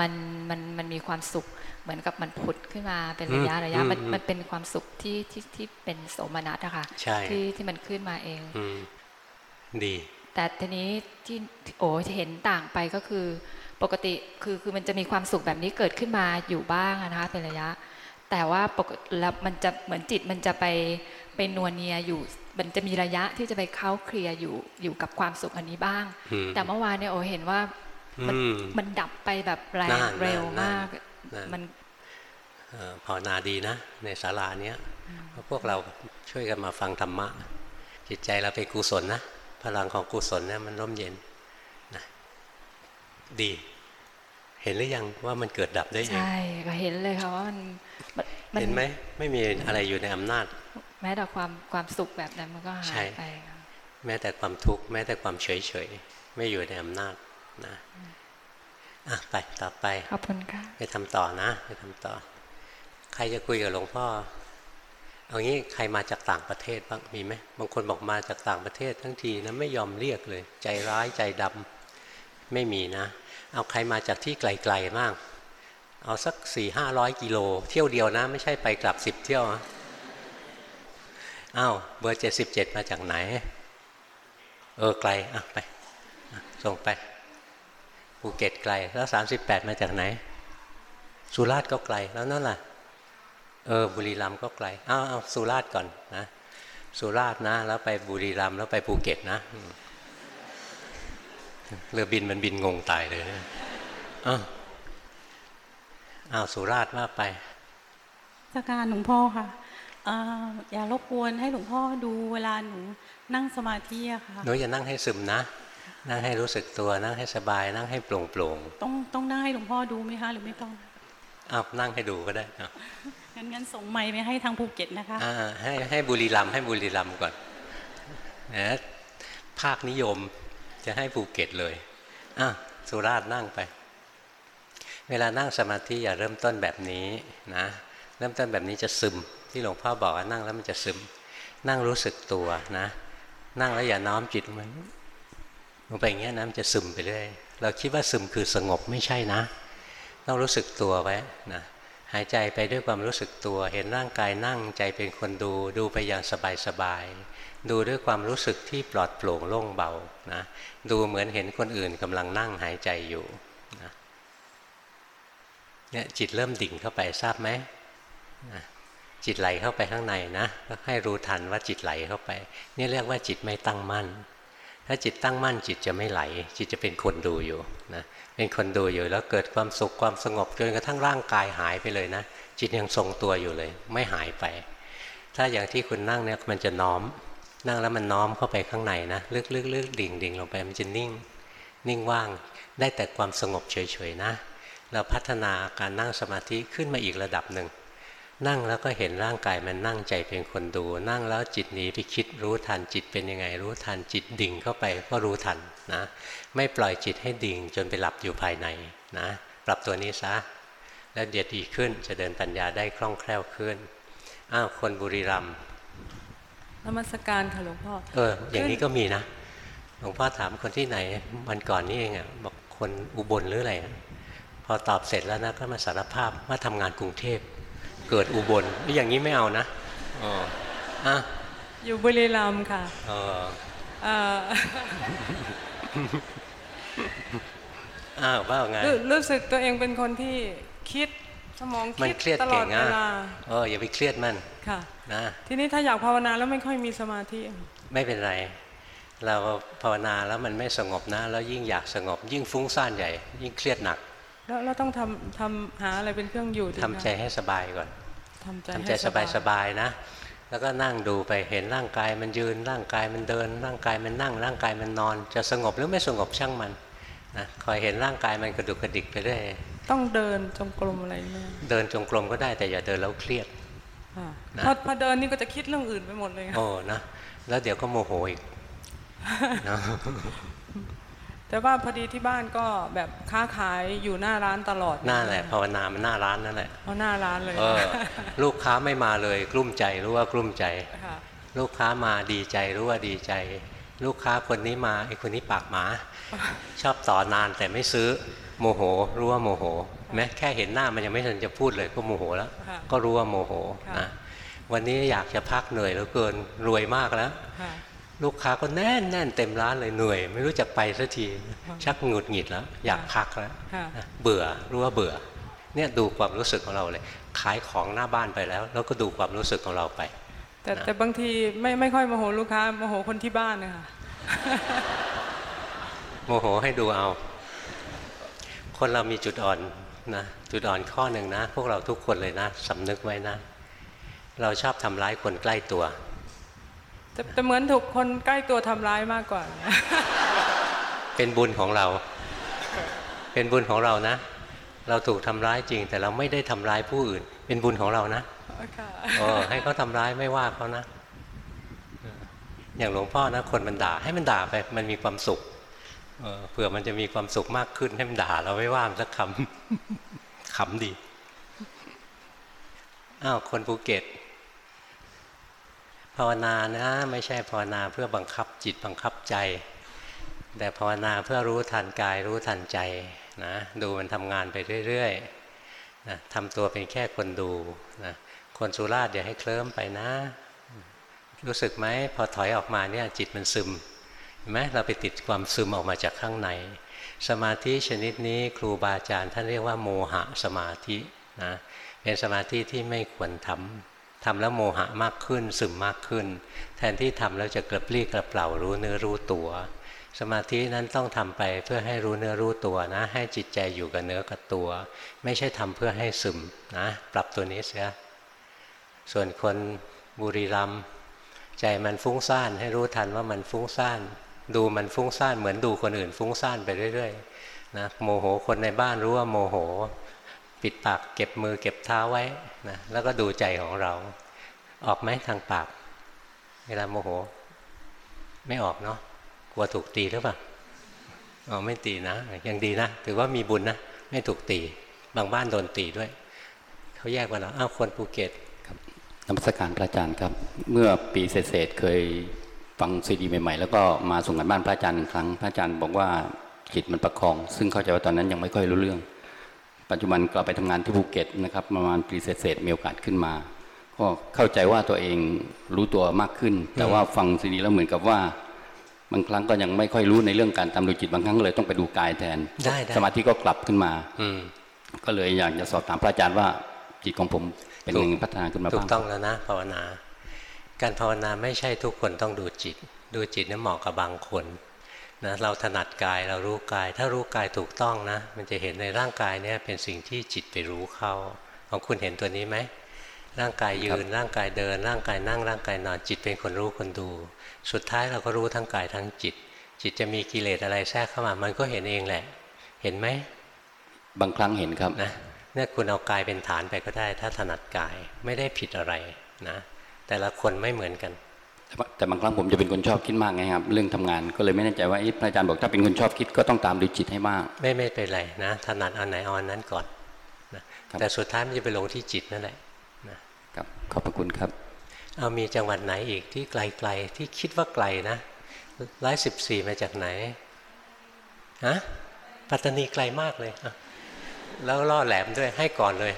มันมันมันมีความสุขเหมือนกับมันผุดขึ้นมาเป็นระยะระยะมันมันเป็นความสุขที่ที่ที่เป็นโสมนัสอะค่ะใช่ที่ที่มันขึ้นมาเองอืมดี แต่ทีนี้ที่โอ้เห็นต่างไปก็คือปกติคือคือมันจะมีความสุขแบบนี้เกิดขึ้นมาอยู่บ้างอะนะคะเป็นระยะ แต่ว่าปกติแล้วมันจะเหมือนจิตมันจะไป ไปนวเนียอยู่มันจะมีระยะที่จะไปเข้าเคลียร์อยู่อยู่กับความสุขอันนี้บ้างอืมแต่เมื่อวานเนี่ยโอเห็นว่ามันอืมมันดับไปแบบแรงนานเร็วนานมากนานมันเอ่อภาวนาดีนะ ในศาลาเนี้ยเพราะพวกเราช่วยกันมาฟังธรรมะ จิตใจเราเป็นกุศลนะ พลังของกุศลเนี่ยมันร่มเย็นนะดี เห็นหรือยังว่ามันเกิดดับได้เองใช่ก็เห็นเลยค่ะว่ามันมันเห็นไหมไม่มีอะไรอยู่ในอำนาจ แม้แต่ความความสุขแบบนั้นมันก็หาใช่ยไปค่ะแม้แต่ความทุกข์แม้แต่ความเฉยเฉยๆไม่อยู่ในอำนาจนะอะไปต่อไปขอบคุณค่ะไปทำต่อนะไปทำต่อ ใครจะคุยกับหลวงพ่อเอางี้ใครมาจากต่างประเทศบ้างมีไหมบางคนบอกมาจากต่างประเทศทั้งทีนะไม่ยอมเรียกเลย ใจร้ายใจดำไม่มีนะ เอาใครมาจากที่ไกลๆมากเอาสักสี่ห้าร้อยกิโล เที่ยวเดียวนะ ไม่ใช่ไปกลับสิบเที่ยวนะ อ้าวเบอร์เจ็ดสิบเจ็ดมาจากไหน เออไกลอะไปส่งไปภูเก็ตไกล แล้วสามสิบแปดมาจากไหน สุราษฎร์ก็ไกลแล้วนั่นล่ะ เออบุรีรัมย์ก็ไกลอ้าวเอาสุราษฎร์ก่อนนะสุราษฎร์นะ แล้วไปบุรีรัมย์แล้วไปภูเก็ตนะเรือบินมันบินงงตายเลยอ้าวอ้าวสุราษฎร์ว่าไปสการหลวงพ่อค่ะ อ่ออยากรบกวนให้หลวงพ่อดูเวลาหนูนั่งสมาธิอะค่ะหนูอย่านั่งให้ซึมนะ นั่งให้รู้สึกตัวนั่งให้สบาย นั่งให้โปร่งโปร่งต้องต้องนั่งให้หลวงพ่อดูไหมคะหรือไม่ต้องๆอ้าวนั่งให้ดูก็ได้อ้าวงั้นงั้นส่งไมค์ไปให้ทางภูเก็ตนะคะอ่าให้ให้บุรีรัมย์ให้บุรีรัมย์ก่อนนะภาคนิยมจะให้ภูเก็ตเลยอะสุราษฎร์นั่งไป เวลานั่งสมาธิอย่าเริ่มต้นแบบนี้นะ เริ่มต้นแบบนี้จะซึม ที่หลวงพ่อบอกว่านั่งแล้วมันจะซึม นั่งรู้สึกตัวนะ นั่งแล้วอย่าน้อมจิตลงไปลงไปอย่างเงี้ยนะมันจะซึมไปเรื่อยเราคิดว่าซึมคือสงบไม่ใช่นะ ต้องรู้สึกตัวไว้นะหายใจไปด้วยความรู้สึกตัว เห็นร่างกายนั่งใจเป็นคนดูดูไปอย่างสบายๆดูด้วยความรู้สึกที่ปลอดโปร่งโล่งเบานะดูเหมือนเห็นคนอื่นกำลังนั่งหายใจอยู่นะเนี่ยจิตเริ่มดิ่งเข้าไปทราบไหมนะ จิตไหลเข้าไปข้างในนะก็ให้รู้ทันว่าจิตไหลเข้าไป นี่เรียกว่าจิตไม่ตั้งมั่น ถ้าจิตตั้งมั่นจิตจะไม่ไหล จิตจะเป็นคนดูอยู่นะเป็นคนดูอยู่แล้วเกิดความสุขความสงบจนกระทั่งร่างกายหายไปเลยนะ จิตยังทรงตัวอยู่เลย ไม่หายไป ถ้าอย่างที่คุณนั่งเนี่ยมันจะน้อม นั่งแล้วมันน้อมเข้าไปข้างในนะลึกๆลึกดิ่งดิ่งลงไปมันจะนิ่ง นิ่งว่างได้แต่ความสงบเฉยๆนะ เราพัฒนาการนั่งสมาธิขึ้นมาอีกระดับหนึ่ง นั่งแล้วก็เห็นร่างกายมันนั่งใจเป็นคนดู นั่งแล้วจิตหนีไปคิดรู้ทันจิตเป็นยังไง รู้ทันจิตดิ่งเข้าไปก็รู้ทันนะ ไม่ปล่อยจิตให้ดิ่งจนไปหลับอยู่ภายในนะ ปรับตัวนี้ซะ แล้วเดี๋ยวดีขึ้นจะเดินปัญญาได้คล่องแคล่วขึ้นอ้าวคนบุรีรัมย์นมัสการค่ะหลวงพ่อเออ อย่างนี้ก็มีนะหลวงพ่อถามคนที่ไหนวันก่อนนี่เองอะบอกคนอุบลหรืออะไรอะพอตอบเสร็จแล้วนะก็มาสารภาพว่าทำงานกรุงเทพ เกิดอุบลนี่อย่างนี้ไม่เอานะอ๋ออะอยู่บุรีรัมย์ค่ะเออเอ่ออ้าวว่าไงรู้รู้สึกตัวเองเป็นคนที่คิดสมองมันคิดเครียดตลอเก่ดงเวอะลาเอออย่าไปเครียดมันค่ะนะทีนี้ถ้าอยากภาวนาแล้วไม่ค่อยมีสมาธิ ไม่เป็นไร เราภาวนาแล้วมันไม่สงบนะ แล้วยิ่งอยากสงบ ยิ่งฟุ้งซ่านใหญ่ ยิ่งเครียดหนัก แล้วเราต้องทำทำหาอะไรเป็นเครื่องอยู่ดีทำใจให้สบายก่อน ทำใจทำใจให้สบายสบายๆนะ แล้วก็นั่งดูไปเห็นร่างกายมันยืน ร่างกายมันเดิน ร่างกายมันนั่ง ร่างกายมันนอน จะสงบหรือไม่สงบช่างมันนะคอยเห็นร่างกายมันกระดุกกระดิกไปเรื่อยต้องเดินจงกรมอะไรไหมเดินจงกรมก็ได้แต่อย่าเดินแล้วเครียดค่ะนะพอพอเดินนี่ก็จะคิดเรื่องอื่นไปหมดเลยค่ะโอ้นะแล้วเดี๋ยวก็โมโหอีกนะ แต่ว่าพอดีที่บ้านก็แบบค้าขายอยู่หน้าร้านตลอดหน้าแหละภาวนามันหน้าร้านนั่นแหละเอาหน้าร้านเลยเออลูกค้าไม่มาเลยกลุ้มใจรู้ว่ากลุ้มใจค่ะลูกค้ามาดีใจรู้ว่าดีใจ ลูกค้าคนนี้มาไอ้คนนี้ปากหมา ชอบต่อนานแต่ไม่ซื้อโมโห รู้ว่าโมโห แม้แค่เห็นหน้ามันยังไม่ทันจะพูดเลยก็โมโหแล้วค่ะก็รู้ว่าโมโหค่ะนะวันนี้อยากจะพักเหนื่อยเหลือเกินรวยมากแล้วค่ะ ลูกค้าก็แน่นแน่นเต็มร้านเลยเหนื่อย ไม่รู้จะไปสักทีชักหงุดหงิดแล้ว อยากพักแล้วค่ะนะเบื่อรู้ว่าเบื่อ เนี่ยดูความรู้สึกของเราเลย ขายของหน้าบ้านไปแล้ว แล้วก็ดูความรู้สึกของเราไป แต่นะแต่บางทีไม่ไม่ค่อยโมโหลูกค้าโมโหคนที่บ้านเลยค่ะโมโหให้ดูเอา คนเรามีจุดอ่อนนะจุดอ่อนข้อหนึ่งนะ พวกเราทุกคนเลยนะสำนึกไว้นะ เราชอบทำร้ายคนใกล้ตัว แต่แต่เหมือนถูกคนใกล้ตัวทำร้ายมากกว่า เป็นบุญของเรา เป็นบุญของเรานะ เราถูกทำร้ายจริง แต่เราไม่ได้ทำร้ายผู้อื่น เป็นบุญของเรานะค่ะเออให้เขาทำร้ายไม่ว่าเขานะ อย่างหลวงพ่อนะ คนมันด่า ให้มันด่าไป มันมีความสุขเออเผื่อมันจะมีความสุขมากขึ้นให้มันด่าเราไม่ว่ามันสักคำขำดี อ้าว คนภูเก็ต ภาวนานะไม่ใช่ภาวนาเพื่อบังคับจิตบังคับใจ แต่ภาวนาเพื่อรู้ทันกายรู้ทันใจนะดูมันทำงานไปเรื่อยๆนะทำตัวเป็นแค่คนดูนะคนสุราษฎร์อย่าให้เคลิ้มไปนะ รู้สึกไหมพอถอยออกมาเนี่ยจิตมันซึมเห็นไหมเราไปติดความซึมออกมาจากข้างใน สมาธิชนิดนี้ครูบาอาจารย์ท่านเรียกว่าโมหะสมาธินะเป็นสมาธิที่ไม่ควรทำ ทำแล้วโมหะมากขึ้นซึมมากขึ้น แทนที่ทำแล้วจะกระปรี้กระเปร่ารู้เนื้อรู้ตัว สมาธินั้นต้องทำไปเพื่อให้รู้เนื้อรู้ตัวนะ ให้จิตใจอยู่กับเนื้อกับตัว ไม่ใช่ทำเพื่อให้ซึมนะปรับตัวนี้เสียส่วนคนบุรีรัมใจมันฟุ้งซ่านให้รู้ทันว่ามันฟุ้งซ่านดูมันฟุ้งซ่านเหมือนดูคนอื่นฟุ้งซ่านไปเรื่อยๆนะโมโหคนในบ้านรู้ว่าโมโห ปิดปากเก็บมือเก็บเท้าไว้นะแล้วก็ดูใจของเรา ออกไหมทางปาก เวลาโมโห ไม่ออกเนาะกลัวถูกตีหรือเปล่าอ๋อไม่ตีนะ ยังดีนะถือว่ามีบุญนะ ไม่ถูกตี บางบ้านโดนตีด้วย เขาแยกกันเนาะอ้าวคนภูเก็ตนมัสการพระอาจารย์ครับ เมื่อปีเศษเคยฟังซีดีใหม่ๆ แล้วก็มาส่งกันบ้านพระอาจารย์หนึ่งครั้ง พระอาจารย์บอกว่าจิตมันประคอง ซึ่งเข้าใจว่าตอนนั้นยังไม่ค่อยรู้เรื่อง ปัจจุบันก็ไปทำงานที่ภูเก็ตนะครับประมาณปีเศษๆมีโอกาสขึ้นมา ก็เข้าใจว่าตัวเองรู้ตัวมากขึ้น แต่ว่าฟังซีดีแล้วเหมือนกับว่า บางครั้งก็ยังไม่ค่อยรู้ในเรื่องการตามดูจิตบางครั้งก็เลยต้องไปดูกายแทนได้ได้สมาธิก็กลับขึ้นมา อืมก็เลยอยากจะสอบถามพระอาจารย์ว่าจิตของผมเป็นยังไงพัฒนาขึ้นมาถูบ้ากงต้องแล้วนะภาวนา การภาวนาไม่ใช่ทุกคนต้องดูจิต ดูจิตนี่เหมาะกับบางคน นะเราถนัดกายเรารู้กาย ถ้ารู้กายถูกต้องนะ มันจะเห็นในร่างกายเนี่ยเป็นสิ่งที่จิตไปรู้เข้า ของคุณเห็นตัวนี้ไหมร่างกายยืนร่างกายเดิน ร่างกายนั่งร่างกายนอนจิตเป็นคนรู้คนดู สุดท้ายเราก็รู้ทั้งกายทั้งจิต จิตจะมีกิเลสอะไรแทรกเข้ามา มันก็เห็นเองแหละ เห็นไหมบางครั้งเห็นครับนะเนี่ยคุณเอากายเป็นฐานไปก็ได้ ถ้าถนัดกายไม่ได้ผิดอะไรนะ แต่ละคนไม่เหมือนกัน แต่ว่าแต่บางครั้งผมจะเป็นคนชอบคิดมากไงครับ เรื่องทำงานก็เลยไม่แน่ใจว่าเอ๊ะพระอาจารย์บอกถ้าเป็นคนชอบคิดก็ต้องตามดูจิตให้มาก ไม่ไม่เป็นไรนะถนัดอันไหนเอาอันนั้นก่อนนะครับแต่สุดท้ายมันจะไปลงที่จิตนั่นแหละนะครับขอบพระคุณครับ เอามีจังหวัดไหนอีกที่ไกลๆที่คิดว่าไกลนะร้อยสิบสี่มาจากไหนฮะปัตตานีไกลมากเลยอะแล้วล่อแหลมด้วยให้ก่อนเลย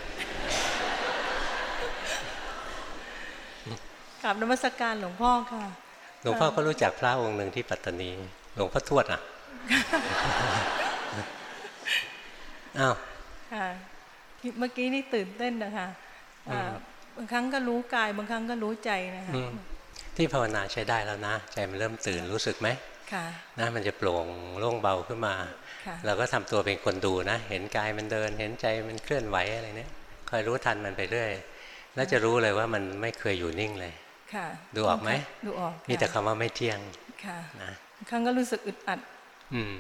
กราบนมัสการหลวงพ่อค่ะ หลวงพ่อก็รู้จักพระองค์หนึ่งที่ปัตตานี หลวงพ่อทวดอะอ้าวค่ะเมื่อกี้นี่ตื่นเต้นนะคะอ่าบางครั้งก็รู้กายบางครั้งก็รู้ใจนะคะอืมที่ภาวนาใช้ได้แล้วนะ ใจมันเริ่มตื่นรู้สึกไหมค่ะนะมันจะโปร่งโล่งเบาขึ้นมาค่ะเราก็ทำตัวเป็นคนดูนะ เห็นกายมันเดิน เห็นใจมันเคลื่อนไหวอะไรเนี่ยคอยรู้ทันมันไปเรื่อย แล้วจะรู้เลยว่ามันไม่เคยอยู่นิ่งเลยค่ะ ดูออกไหมดูออกมีแต่ค่ะคำว่าไม่เที่ยงค่ะนะบางครั้งก็รู้สึกอึดอัด อืม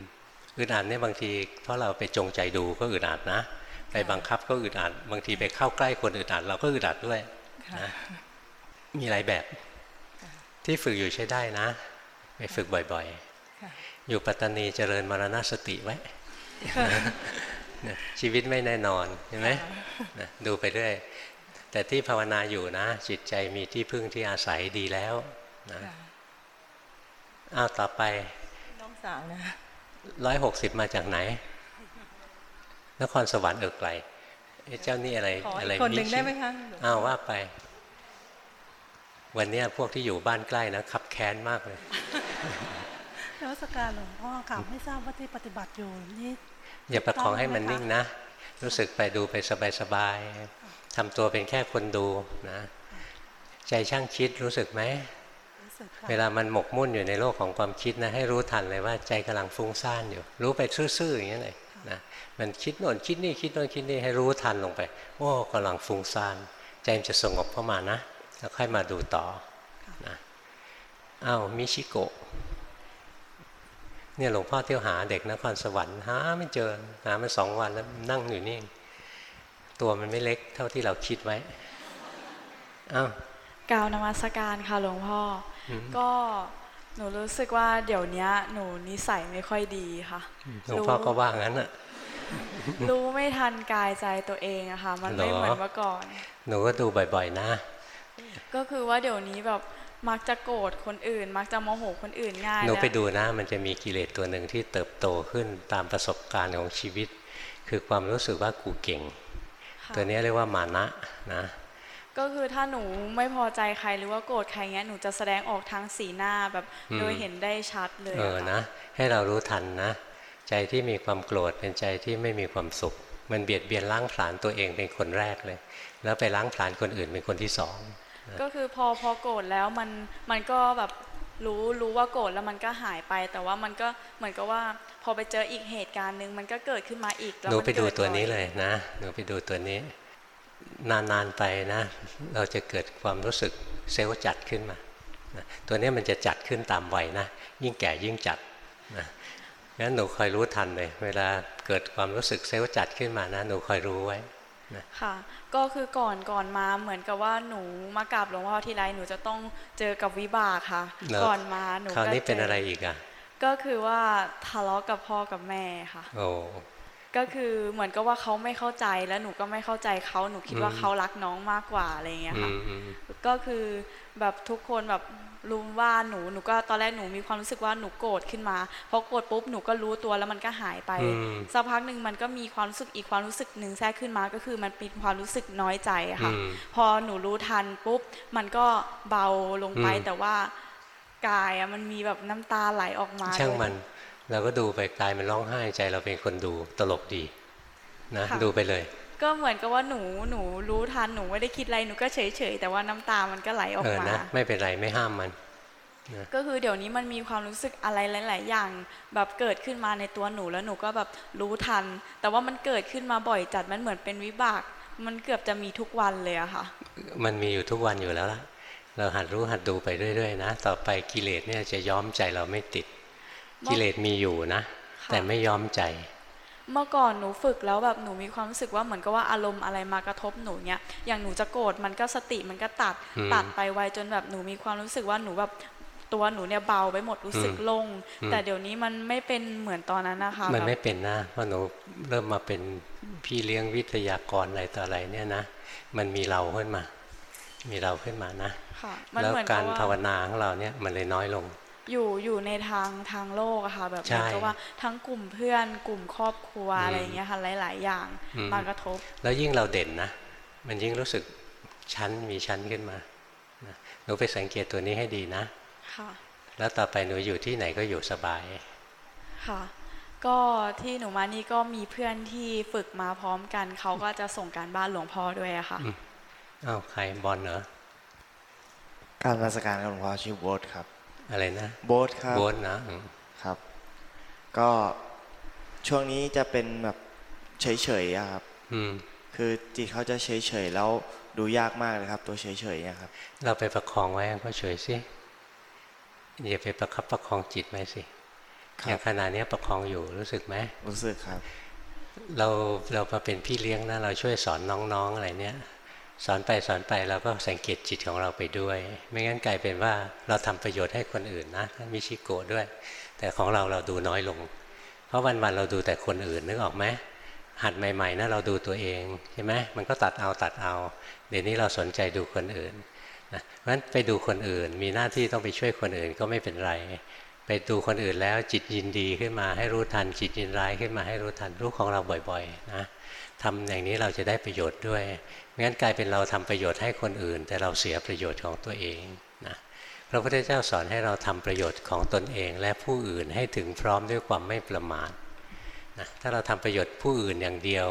อึดอัดเนี่ยบางทีเพราะเราไปจงใจดูก็อึดอัดนะไปบังคับก็อึดอัดบางทีไปเข้าใกล้คนอึดอัดเราก็อึดอัดด้วยค่ะนะมีหลายแบบ ที่ฝึกอยู่ใช้ได้นะ ไปฝึกบ่อยค่ะๆอยู่ปัตตานีเจริญมรณสติไว้นะชีวิตไม่แน่นอนเห็นไหมนะดูไปเรื่อย แต่ที่ภาวนาอยู่นะ จิตใจมีที่พึ่งที่อาศัยดีแล้วนะค่ะอ้าวต่อไปน้องสาวนะร้อยหกสิบมาจากไหน นครสวรรค์เออไกลเอ๊ะเจ้านี่อะไรขออะไรอีกคนหนึ่งชิได้ไหมคะอ้าวว่าไป วันเนี้ยพวกที่อยู่บ้านใกล้นะขับแค้นมากเลยนวัตการหลวงพ่อค่ะไม่ทราบว่าที่ปฏิบัติอยู่นี่อย่าประคองให้มันนิ่งนะ รู้สึกไปดูไปสบายๆ ทำตัวเป็นแค่คนดูนะ ใจช่างคิดรู้สึกไหมรู้สึกค่ะเวลามันหมกมุ่นอยู่ในโลกของความคิดนะ ให้รู้ทันเลยว่าใจกำลังฟุ้งซ่านอยู่ รู้ไปซื่อๆอย่างนี้เลยนะมันคิดโน่นคิดนี่คิดโน่นคิดนี่ให้รู้ทันลงไปโอ้กำลังฟุ้งซ่านใจมันจะสงบเข้ามานะแล้วค่อยมาดูต่อนะอ้าวมิชิโกะเนี่ยหลวงพ่อเที่ยวหาเด็กนครสวรรค์หาไม่เจอหามาสองวันแล้วนั่งอยู่นี่ ตัวมันไม่เล็กเท่าที่เราคิดไว้อ้าวกล่าวนมัสการค่ะหลวงพ่ออมก็หนูรู้สึกว่าเดี๋ยวเนี้ยหนูนิสัยไม่ค่อยดีค่ะหลวงพ่อก็ว่างั้นอะรู้ไม่ทันกายใจตัวเองอะค่ะ มันไม่เหรอเหมือนเมื่อก่อน หนูก็ดูบ่อยๆนะ ก็คือว่าเดี๋ยวนี้แบบมักจะโกรธคนอื่น มักจะโมโหคนอื่นง่ายหนูไปและดูนะ มันจะมีกิเลสตัวหนึ่งที่เติบโตขึ้นตามประสบการณ์ของชีวิต คือความรู้สึกว่ากูเก่งค่ะ ตัวนี้เรียกว่ามานะนะก็คือถ้าหนูไม่พอใจใครหรือว่าโกรธใครเงี้ยหนูจะแสดงออกทางสีหน้าแบบโดยเห็นได้ชัดเลยเอออะค่ะนะ ให้เรารู้ทันนะ ใจที่มีความโกรธเป็นใจที่ไม่มีความสุข มันเบียดเบียนล้างผลาญตัวเองเป็นคนแรกเลย แล้วไปล้างผลาญคนอื่นเป็นคนที่สองก็คือพอพอโกรธแล้วมันมันก็แบบรู้รู้ว่าโกรธแล้วมันก็หายไป แต่ว่ามันก็เหมือนกับว่าพ อไปเจออีกเหตุการณ์หนึ่งมันก็เกิดขึ้นมาอีกแล้วหนูมันไปดูกิตัวนี้บ่อเลยนะหนูไปดูตัวนี้ นานๆไปนะ เราจะเกิดความรู้สึกเซลล์จัดขึ้นมานะตัวนี้มันจะจัดขึ้นตามวัยนะ ยิ่งแก่ยิ่งจัดนะงั้นหนูคอยรู้ทันเลย เวลาเกิดความรู้สึกเซลล์จัดขึ้นมานะหนูคอยรู้ไว้ค่ะ ก็คือก่อนก่อนมาเหมือนกับว่าหนูมากราบหลวงพ่อที่ไรหนูจะต้องเจอกับวิบากค่ะเหรอก่อนมาหนูคราวก็นี้เป็นจอะไรอีกอะ ก็คือว่าทะเลาะกับพ่อกับแม่ค่ะโอ้ก็คือเหมือนกับว่าเขาไม่เข้าใจแล้วหนูก็ไม่เข้าใจเขาหนูคิดว่าอืมเขารักน้องมากกว่าอะไรอย่างเงี้ยอืค่ะมอืมก็คือแบบทุกคนแบบรุมว่าหนูหนูก็ตอนแรกหนูมีความรู้สึกว่าหนูโกรธขึ้นมาพอโกรธปุ๊บหนูก็รู้ตัวแล้วมันก็หายไปอืมสักพักหนึ่งมันก็มีความรู้สึกอีกความรู้สึกหนึ่งแทรกขึ้นมาก็คือมันเป็นความรู้สึกน้อยใจอะค่ะอืมพอหนูรู้ทันปุ๊บมันก็เบาลงไปอืมแต่ว่า กายอะมันมีแบบน้ำตาไหลออกมา ช่างโดยมัน เราก็ดูไปกลายมันร้องไห้ใจเราเป็นคนดูตลกดีนะค่ะดูไปเลย ก็เหมือนกับว่าหนูหนูรู้ทันหนูไม่ได้คิดอะไรหนูก็เฉยเฉยๆแต่ว่าน้ำตามันก็ไหลออกเออมานะไม่เป็นไรไม่ห้ามมันก็คือเดี๋ยวนี้มันมีความรู้สึกอะไรหลาย ๆ อย่าง แบบเกิดขึ้นมาในตัวหนูแล้วหนูก็แบบรู้ทัน แต่ว่ามันเกิดขึ้นมาบ่อยจัดมันเหมือนเป็นวิบาก มันเกือบจะมีทุกวันเลยอะค่ะ มันมีอยู่ทุกวันอยู่แล้วล่ะ เราหัดรู้หัดดูไปเรื่อยๆนะต่อไปกิเลสเนี่ยจะย้อมใจเราไม่ติด กิเลสมีอยู่นะค่ะแต่ไม่ย้อมใจ เมื่อก่อนหนูฝึกแล้วแบบหนูมีความรู้สึกว่าเหมือนกับว่าอารมณ์อะไรมากระทบหนูเนี้ยอย่างหนูจะโกรธมันก็สติมันก็ตัดอืมตัดไปไวจนแบบหนูมีความรู้สึกว่าหนูแบบตัวหนูเนี่ยเบาไปหมดรู้สึกอืมโล่งอืมแต่เดี๋ยวนี้มันไม่เป็นเหมือนตอนนั้นนะคะมันแบบไม่เป็นนะเพราะหนูเริ่มมาเป็นพี่เลี้ยงวิทยากรอะไรต่ออะไรเนี่ยนะ มันมีเราขึ้นมา มีเราขึ้นมานะ ค่ะมันแล้วเหมือนกากับรว่าภาวนาของเราเนี่ยมันเลยน้อยลง อยู่อยู่ในทางทางโลกอะค่ะ แบบเหใช่มือนกับว่าทั้งกลุ่มเพื่อนกลุ่มครอบครัวอืมอะไรอย่างเงี้ยค่ะหลาย ๆ อย่างอืมมากระทบ แล้วยิ่งเราเด่นนะ มันยิ่งรู้สึกชั้นมีชั้นขึ้นมานะหนูไปสังเกตตัวนี้ให้ดีนะค่ะแล้วต่อไปหนูอยู่ที่ไหนก็อยู่สบายค่ะก็ที่หนูมานี่ก็มีเพื่อนที่ฝึกมาพร้อมกันเขาก็จะส่งการบ้านหลวงพ่อด้วยอะค่ะอืมอ้าวใครบอลเหรอ การราชการครับหลวงพ่อชื่อโบ๊ทครับ อะไรนะโบ๊ทครับโบ๊ทนะอืมครับ ก็ช่วงนี้จะเป็นแบบเฉยๆอะครับอืมคือจิตเขาจะเฉยๆแล้วดูยากมากเลยครับ ตัวเฉยๆอะครับ เราไปประคองไว้ก็เฉยสิอย่าไปประคับประคองจิตไว้สิครับอย่างขณะเนี้ยประคองอยู่รู้สึกไหมรู้สึกครับ เราเรามาเป็นพี่เลี้ยงนะเราช่วยสอนน้องๆอะไรเนี้ย สอนไปสอนไปเราก็สังเกตจิตของเราไปด้วย ไม่งั้นกลายเป็นว่าเราทำประโยชน์ให้คนอื่นนะมิชิโกด้วย แต่ของเราเราดูน้อยลง เพราะวันๆเราดูแต่คนอื่นนึกออกไหมหัดใหม่ๆนะเราดูตัวเองใช่ไหมมันก็ตัดเอาตัดเอา เดี๋ยวนี้เราสนใจดูคนอื่นนะเพราะฉะนั้นไปดูคนอื่น มีหน้าที่ต้องไปช่วยคนอื่นก็ไม่เป็นไร ไปดูคนอื่นแล้วจิตยินดีขึ้นมาให้รู้ทัน จิตยินร้ายขึ้นมาให้รู้ทันรู้ของเราบ่อยๆนะทำอย่างนี้เราจะได้ประโยชน์ด้วยงั้นกลายเป็นเราทำประโยชน์ให้คนอื่น แต่เราเสียประโยชน์ของตัวเองนะพระพุทธเจ้าสอนให้เราทำประโยชน์ของตนเอง และผู้อื่นให้ถึงพร้อมด้วยความไม่ประมาทนะถ้าเราทำประโยชน์ผู้อื่นอย่างเดียว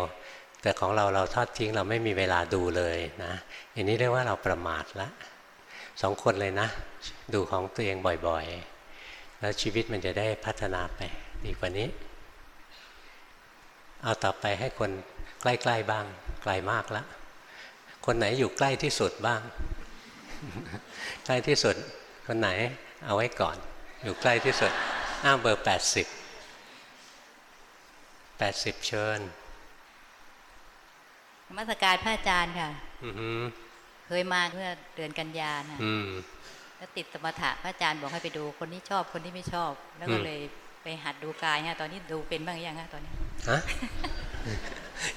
แต่ของเราเราทอดทิ้งเราไม่มีเวลาดูเลยนะอย่างนี้เรียกว่าเราประมาทละสองคนเลยนะ ดูของตัวเองบ่อยๆ แล้วชีวิตมันจะได้พัฒนาไปดีกว่านี้ เอาต่อไปให้คนใกล้ๆบ้าง ไกลมากแล้วคนไหนอยู่ใกล้ที่สุดบ้าง ใกล้ที่สุด คนไหนเอาไว้ก่อน อยู่ใกล้ที่สุด อ้าวเบอร์แปดสิบแปดสิบเชิญนมัสการพระอาจารย์ค่ะอือหือเคยมาเมื่อเดือนกันยานะอืม แล้วติดสมถะพระอาจารย์บอกให้ไปดูคนที่ชอบคนที่ไม่ชอบ แล้วก็อืมเลยไปหัดดูกายฮะตอนนี้ดูเป็นบ้างหรือยังฮะตอนนี้ฮะ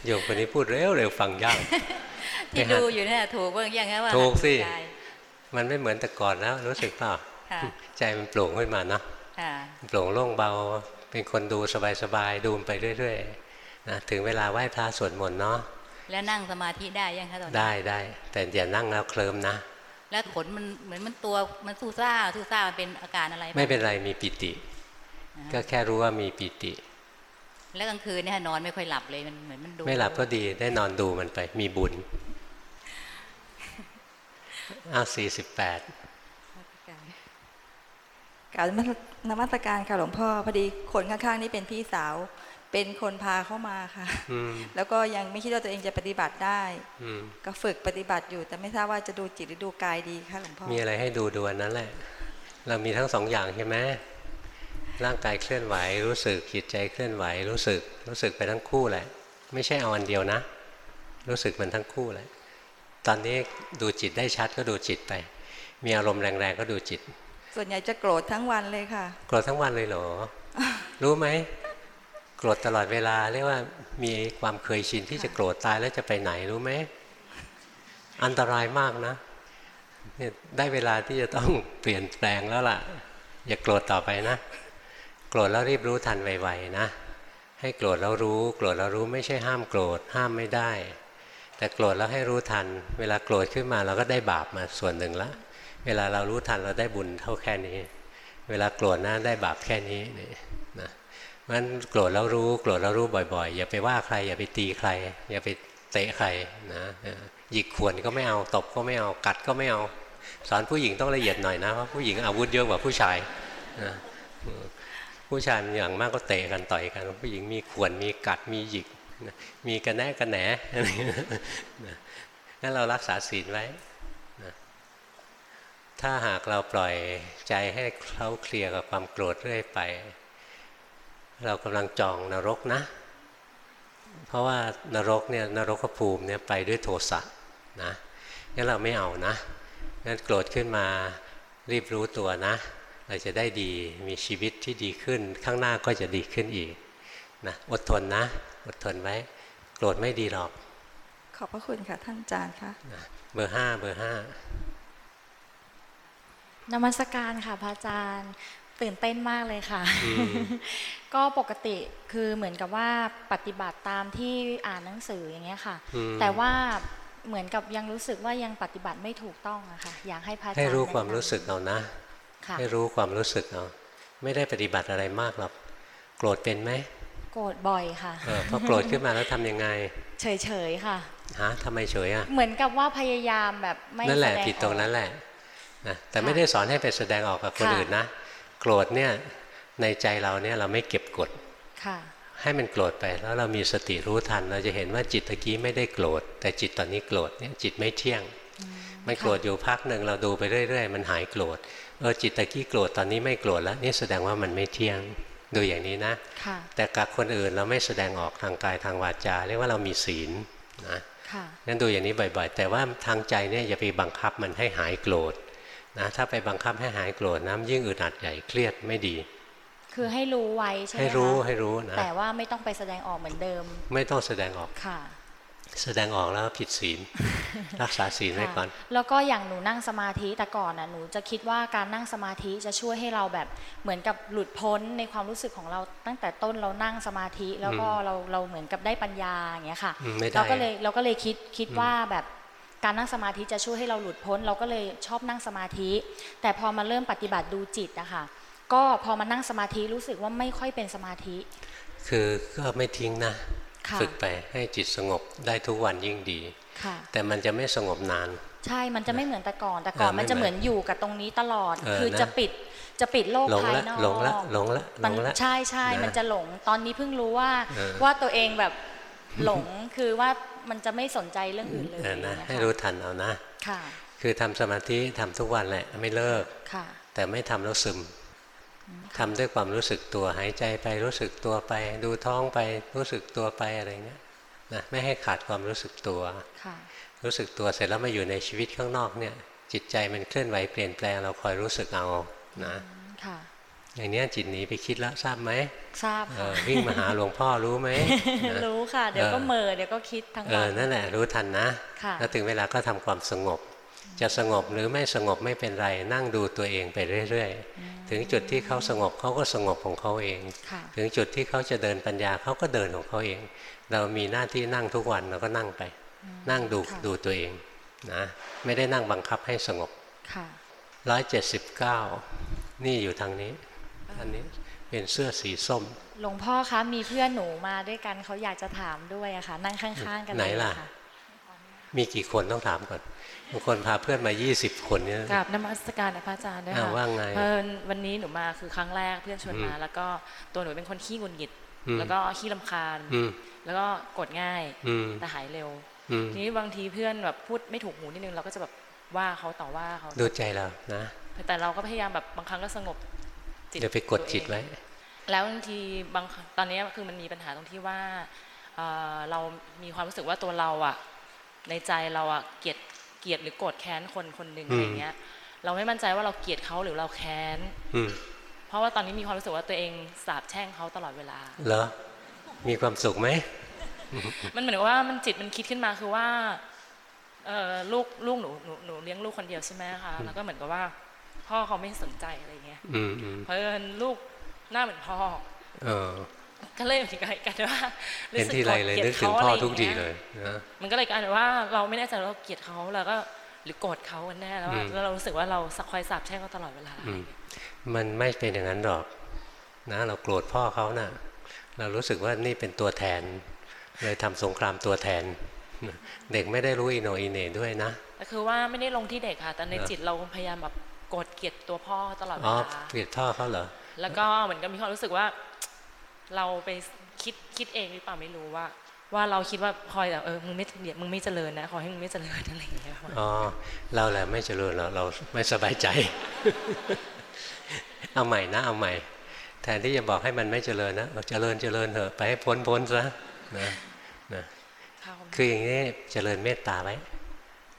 โยมคนนี้พูดเร็วเร็วฟังยากที่ดูอยู่เนี่ยถูกบ้างยังฮะว่าถูกสิหัดดูายมันไม่เหมือนแต่ก่อนแล้วรู้สึกเปล่าค่ะใจมันโปร่งขึ้นมาเนาะค่ะโปร่งโล่งเบาเป็นคนดูสบายๆดูไปเรื่อยๆนะถึงเวลาไหว้พระสวดมนต์เนาะแล้วนั่งสมาธิได้ยังคะตอนนี้ได้ได้แต่อย่านั่งแล้วเคลิมนะ แล้วขนมันเหมือนมันตัวมันสู้ซ่าสู้ซ่ามันเป็นอาการอะไรบ้างไม่เป็นไรมีปิติ ก็แค่รู้ว่ามีปิติ แล้วกลางคืนเนี่ยนอนไม่ค่อยหลับเลยมันเหมือนมันดู ไม่หลับก็ดีได้นอนดูมันไป มีบุญอ้าวสี่สิบแปดกรารนมัสการค่ะหลวงพ่อพอดีคนข้างๆนี่เป็นพี่สาว เป็นคนพาเข้ามาค่ะอืมแล้วก็ยังไม่คิดว่าตัวเองจะปฏิบัติได้อืมก็ฝึกปฏิบัติอยู่ แต่ไม่ทราบว่าจะดูจิตหรือดูกายดีค่ะหลวงพ่อ มีอะไรให้ดูดูอันนั้นแหละ เรามีทั้งสองอย่างใช่ไหมร่างกายเคลื่อนไหวรู้สึกจิตใจเคลื่อนไหวรู้สึก รู้สึกไปทั้งคู่แหละ ไม่ใช่เอาอันเดียวนะ รู้สึกมันทั้งคู่แหละ ตอนนี้ดูจิตได้ชัดก็ดูจิตไป มีอารมณ์แรงๆก็ดูจิต ส่วนใหญ่จะโกรธทั้งวันเลยค่ะ โกรธทั้งวันเลยเหรอ รู้ไหม โกรธตลอดเวลา เรียกว่ามีความเคยชินที่จะโกรธตายแล้วจะไปไหนรู้ไหมอันตรายมากนะเนี่ยได้เวลาที่จะต้องเปลี่ยนแปลงแล้วล่ะ อย่าโกรธต่อไปนะ โกรธแล้วรีบรู้ทันไวๆนะ ให้โกรธแล้วรู้ โกรธแล้วรู้ไม่ใช่ห้ามโกรธห้ามไม่ได้ แต่โกรธแล้วให้รู้ทัน เวลาโกรธขึ้นมาเราก็ได้บาปมาส่วนหนึ่งละเวลาเรารู้ทันเราได้บุญเท่าแค่นี้ เวลาโกรธนะได้บาปแค่นี้ นี่นะมันโกรธแล้วรู้โกรธแล้วรู้บ่อยๆ อย่าไปว่าใคร อย่าไปตีใคร อย่าไปเตะใครนะหยิกขวนก็ไม่เอาตบก็ไม่เอากัดก็ไม่เอาสอนผู้หญิงต้องละเอียดหน่อยนะเพราะผู้หญิงอาวุธเยอะกว่าผู้ชายนะผู้ชายมันอย่างมากก็เตะกันต่อยกันผู้หญิงมีขวนมีกัดมีหยิกนะมีกระแนะกระแหนอะไรอย่างเงี้ยนะงั้นเรารักษาศีลไว้นะถ้าหากเราปล่อยใจให้เขาเคลียร์กับความโกรธเรื่อยไป เรากำลังจองนรกนะ เพราะว่านรกเนี่ยนรกภูมิเนี่ยไปด้วยโทสะนะงั้นเราไม่เอานะงั้นโกรธขึ้นมารีบรู้ตัวนะ เราจะได้ดีมีชีวิตที่ดีขึ้น ข้างหน้าก็จะดีขึ้นอีกนะอดทนนะ อดทนไว้ โกรธไม่ดีหรอก ขอบพระคุณค่ะท่านอาจารย์ค่ะนะเบอร์ห้าเบอร์ห้านมัสการค่ะพระอาจารย์ ตื่นเต้นมากเลยค่ะอืมก็ปกติคือเหมือนกับว่าปฏิบัติตามที่อ่านหนังสืออย่างเงี้ยค่ะอืมแต่ว่าเหมือนกับยังรู้สึกว่ายังปฏิบัติไม่ถูกต้องอะค่ะอยากให้พระอาจารย์ให้รู้ความแนะนำรู้สึกเอานะค่ะให้รู้ความรู้สึกเอาไม่ได้ปฏิบัติอะไรมากหรอกโกรธเป็นไหมโกรธบ่อยค่ะเออพอโกรธขึ้นมาแล้วทำยังไง เฉยๆค่ะฮะทำไมเฉยอะเหมือนกับว่าพยายามแบบไม่นั่นแหละสดผิดตรงนั้นแหละนะแต่ไม่ได้สอนให้ไปแสดงออกกับคนค่ะอื่นนะ โกรธเนี่ยในใจเราเนี่ยเราไม่เก็บกดค่ะให้มันโกรธไปแล้วเรามีสติรู้ทัน เราจะเห็นว่าจิตตะกี้ไม่ได้โกรธ แต่จิตตอนนี้โกรธเนี่ยจิตไม่เที่ยง มันโกรธอยู่พักหนึ่งเราดูไปเรื่อยๆ มันหายโกรธเออจิตตะกี้โกรธตอนนี้ไม่โกรธแล้วนี่แสดงว่ามันไม่เที่ยงดูอย่างนี้นะค่ะแต่กับคนอื่นเราไม่แสดงออกทางกายทางวาจา เรียกว่าเรามีศีลนะค่ะงั้นดูอย่างนี้บ่อยๆ แต่ว่าทางใจเนี่ยอย่าไปบังคับมันให้หายโกรธ นะถ้าไปบังคับให้หายโกรธนะยิ่งอึดอัดใหญ่เครียดไม่ดี คือให้รู้ไว้ใช่ไหมให้คะรู้ให้รู้นะแต่ว่าไม่ต้องไปแสดงออกเหมือนเดิม ไม่ต้องแสดงออกค่ะ แสดงออกแล้วผิดศีลรักษาศีลไว้ก่อน แล้วก็อย่างหนูนั่งสมาธิแต่ก่อนน่ะหนูจะคิดว่าการนั่งสมาธิจะช่วยให้เราแบบเหมือนกับหลุดพ้นในความรู้สึกของเราตั้งแต่ต้นเรานั่งสมาธิแล้วก็อืมเราเราเหมือนกับได้ปัญญาอย่างเงี้ยค่ะอืมไม่ได้เราก็เลยเราก็เลยคิดคิดอืมว่าแบบ การนั่งสมาธิจะช่วยให้เราหลุดพ้น เราก็เลยชอบนั่งสมาธิ แต่พอมาเริ่มปฏิบัติดูจิตนะคะก็พอมานั่งสมาธิรู้สึกว่าไม่ค่อยเป็นสมาธิ คือก็ไม่ทิ้งนะค่ะฝึกไปให้จิตสงบได้ทุกวันยิ่งดีค่ะแต่มันจะไม่สงบนาน ใช่มันจะไม่เหมือนแต่ก่อนแต่ก่อนเออมันจะไม่เหเหมืมืออนนอยู่กับตรงนี้ตลอดเออคือนะจะปิดจะปิดโลกหลงภายละนอกหลงละหลงละหลมันงละใช่ใช่นะมันจะหลงตอนนี้เพิ่งรู้ว่าเออว่าตัวเองแบบ หลงคือว่ามันจะไม่สนใจเรื่องอื่นเลยเออนะนะคะให้รู้ทันเอานะค่ะคือทำสมาธิทำทุกวันแหละไม่เลิกค่ะ แต่ไม่ทำแล้วซึมทำด้วยความรู้สึกตัวหายใจไปรู้สึกตัวไป ดูท้องไปรู้สึกตัวไปอะไรเงี้ยนะไม่ให้ขาดความรู้สึกตัวค่ะรู้สึกตัวเสร็จแล้วมาอยู่ในชีวิตข้างนอกเนี่ย จิตใจมันเคลื่อนไหวเปลี่ยนแปลงเราคอยรู้สึกเอานะค่ะ อย่างเนี้ยจิตหนีไปคิดแล้วทราบไหมทราบเอค่ะอวิ่งมาหาหลวงพ่อรู้ไหมนะรู้ค่ะ เดี๋ยวก็เออเหม่อเดี๋ยวก็คิดทั้งเอวัอนนั่นแหละรู้ทันนะค่ะแล้วถึงเวลาก็ทำความสงบ จะสงบหรือไม่สงบไม่เป็นไร นั่งดูตัวเองไปเรื่อยๆ ถึงจุดที่เขาสงบเขาก็สงบของเขาเองค่ะถึงจุดที่เขาจะเดินปัญญาเขาก็เดินของเขาเอง เรามีหน้าที่นั่งทุกวันเราก็นั่งไป นั่งดูค่ะดูตัวเองนะไม่ได้นั่งบังคับให้สงบค่ะร้อยเจ็ดสิบเก้านี่อยู่ทางนี้ อันนี้เป็นเสื้อสีส้ม หลวงพ่อคะมีเพื่อนหนูมาด้วยกันเขาอยากจะถามด้วยอะค่ะ นั่งข้าง ๆ กันไหนเลยล่ะค่ะ มีกี่คนต้องถามก่อนบางคนพาเพื่อนมา 20 คนเนี่ยกราบนมัสการนะพระอาจารย์ด้วยอ่าค่ะว่าไงเพิ่นวันนี้หนูมาคือครั้งแรกเพื่อนชวนมาอืมแล้วก็ตัวหนูเป็นคนขี้หงุดหงิดอืมแล้วก็ขี้ลำคาญอืมแล้วก็กดง่ายอืมแต่หายเร็วอืมทีนี้บางทีเพื่อนแบบพูดไม่ถูกหูนิดนึงเราก็จะแบบว่าเขาต่อว่าเขาดูใจเรานะแต่เราก็พยายามแบบบางครั้งก็สงบ จิตเดี๋ยวไปกดตัวเองจิตไว้ แล้วบางทีบางตอนนี้คือมันมีปัญหาตรงที่ว่าเอ่อเรามีความรู้สึกว่าตัวเราอะในใจเราอะเกลียดเกลียดหรือโกรธแค้นคนคนหนึ่งอืมอะไรเงี้ย เราไม่มั่นใจว่าเราเกลียดเขาหรือเราแค้นอืมเพราะว่าตอนนี้มีความรู้สึกว่าตัวเองสาบแช่งเขาตลอดเวลา เหรอ มีความสุขไหมมันเหมือนกับว่ามันจิตมันคิดขึ้นมาคือว่าเอ่อลูกลูกหนูหนูหนูเลี้ยงลูกคนเดียวใช่ไหมคะแล้วก็เหมือนกับว่า พ่อเขาไม่สนใจอะไรเงี้ยอืมอืมเพราะเอิญลูกหน้าเหมือนพ่อ เออ ก็เลยเหมือนกันว่าเห็นทีไรเลยนึกถึงพ่อทุกทีเลยนะมันก็เลยกลายเป็นว่าเราไม่แน่ใจว่าเราเกลียดเขาแล้วก็หรือโกรธเขากันแน่แล้วอะอืมแล้วเรารู้สึกว่าเราคอยสาบแช่งเขาตลอดเวลาอืมมันไม่เป็นอย่างนั้นหรอก นะ เราโกรธพ่อเขานะ่ะ เรารู้สึกว่านี่เป็นตัวแทน เลยทำสงครามตัวแทน เด็กไม่ได้รู้อิโหนอิเหน่ด้วยนะแต่คือว่าไม่ได้ลงที่เด็กค่ะ แต่ในเหรอจิตเราพยายามแบบ โกรธเกลียดตัวพ่อตลอดเวอ๋อลาเกลียดพ่อเขาเหรอแล้วก็เหมือนกับมีความรู้สึกว่า เราไปคิดคิดเองหรือเปล่าไม่รู้ว่า ว่าเราคิดว่าคอยแบบเออมึงไม่เดี๋ยวมึงไม่เจริญนะขอให้มึงไม่เจริญอะไรอย่างเงี้ยค่ะอ๋อเราแหละไม่เจริญเราเราไม่สบายใจ เอาใหม่นะเอาใหม่แทนที่จะบอกให้มันไม่เจริญนะบอกเจริญเจริญเถอะไปให้พ้นพ้นซะนะนะค่ะคืออย่างนี้เจริญเมตตาไว้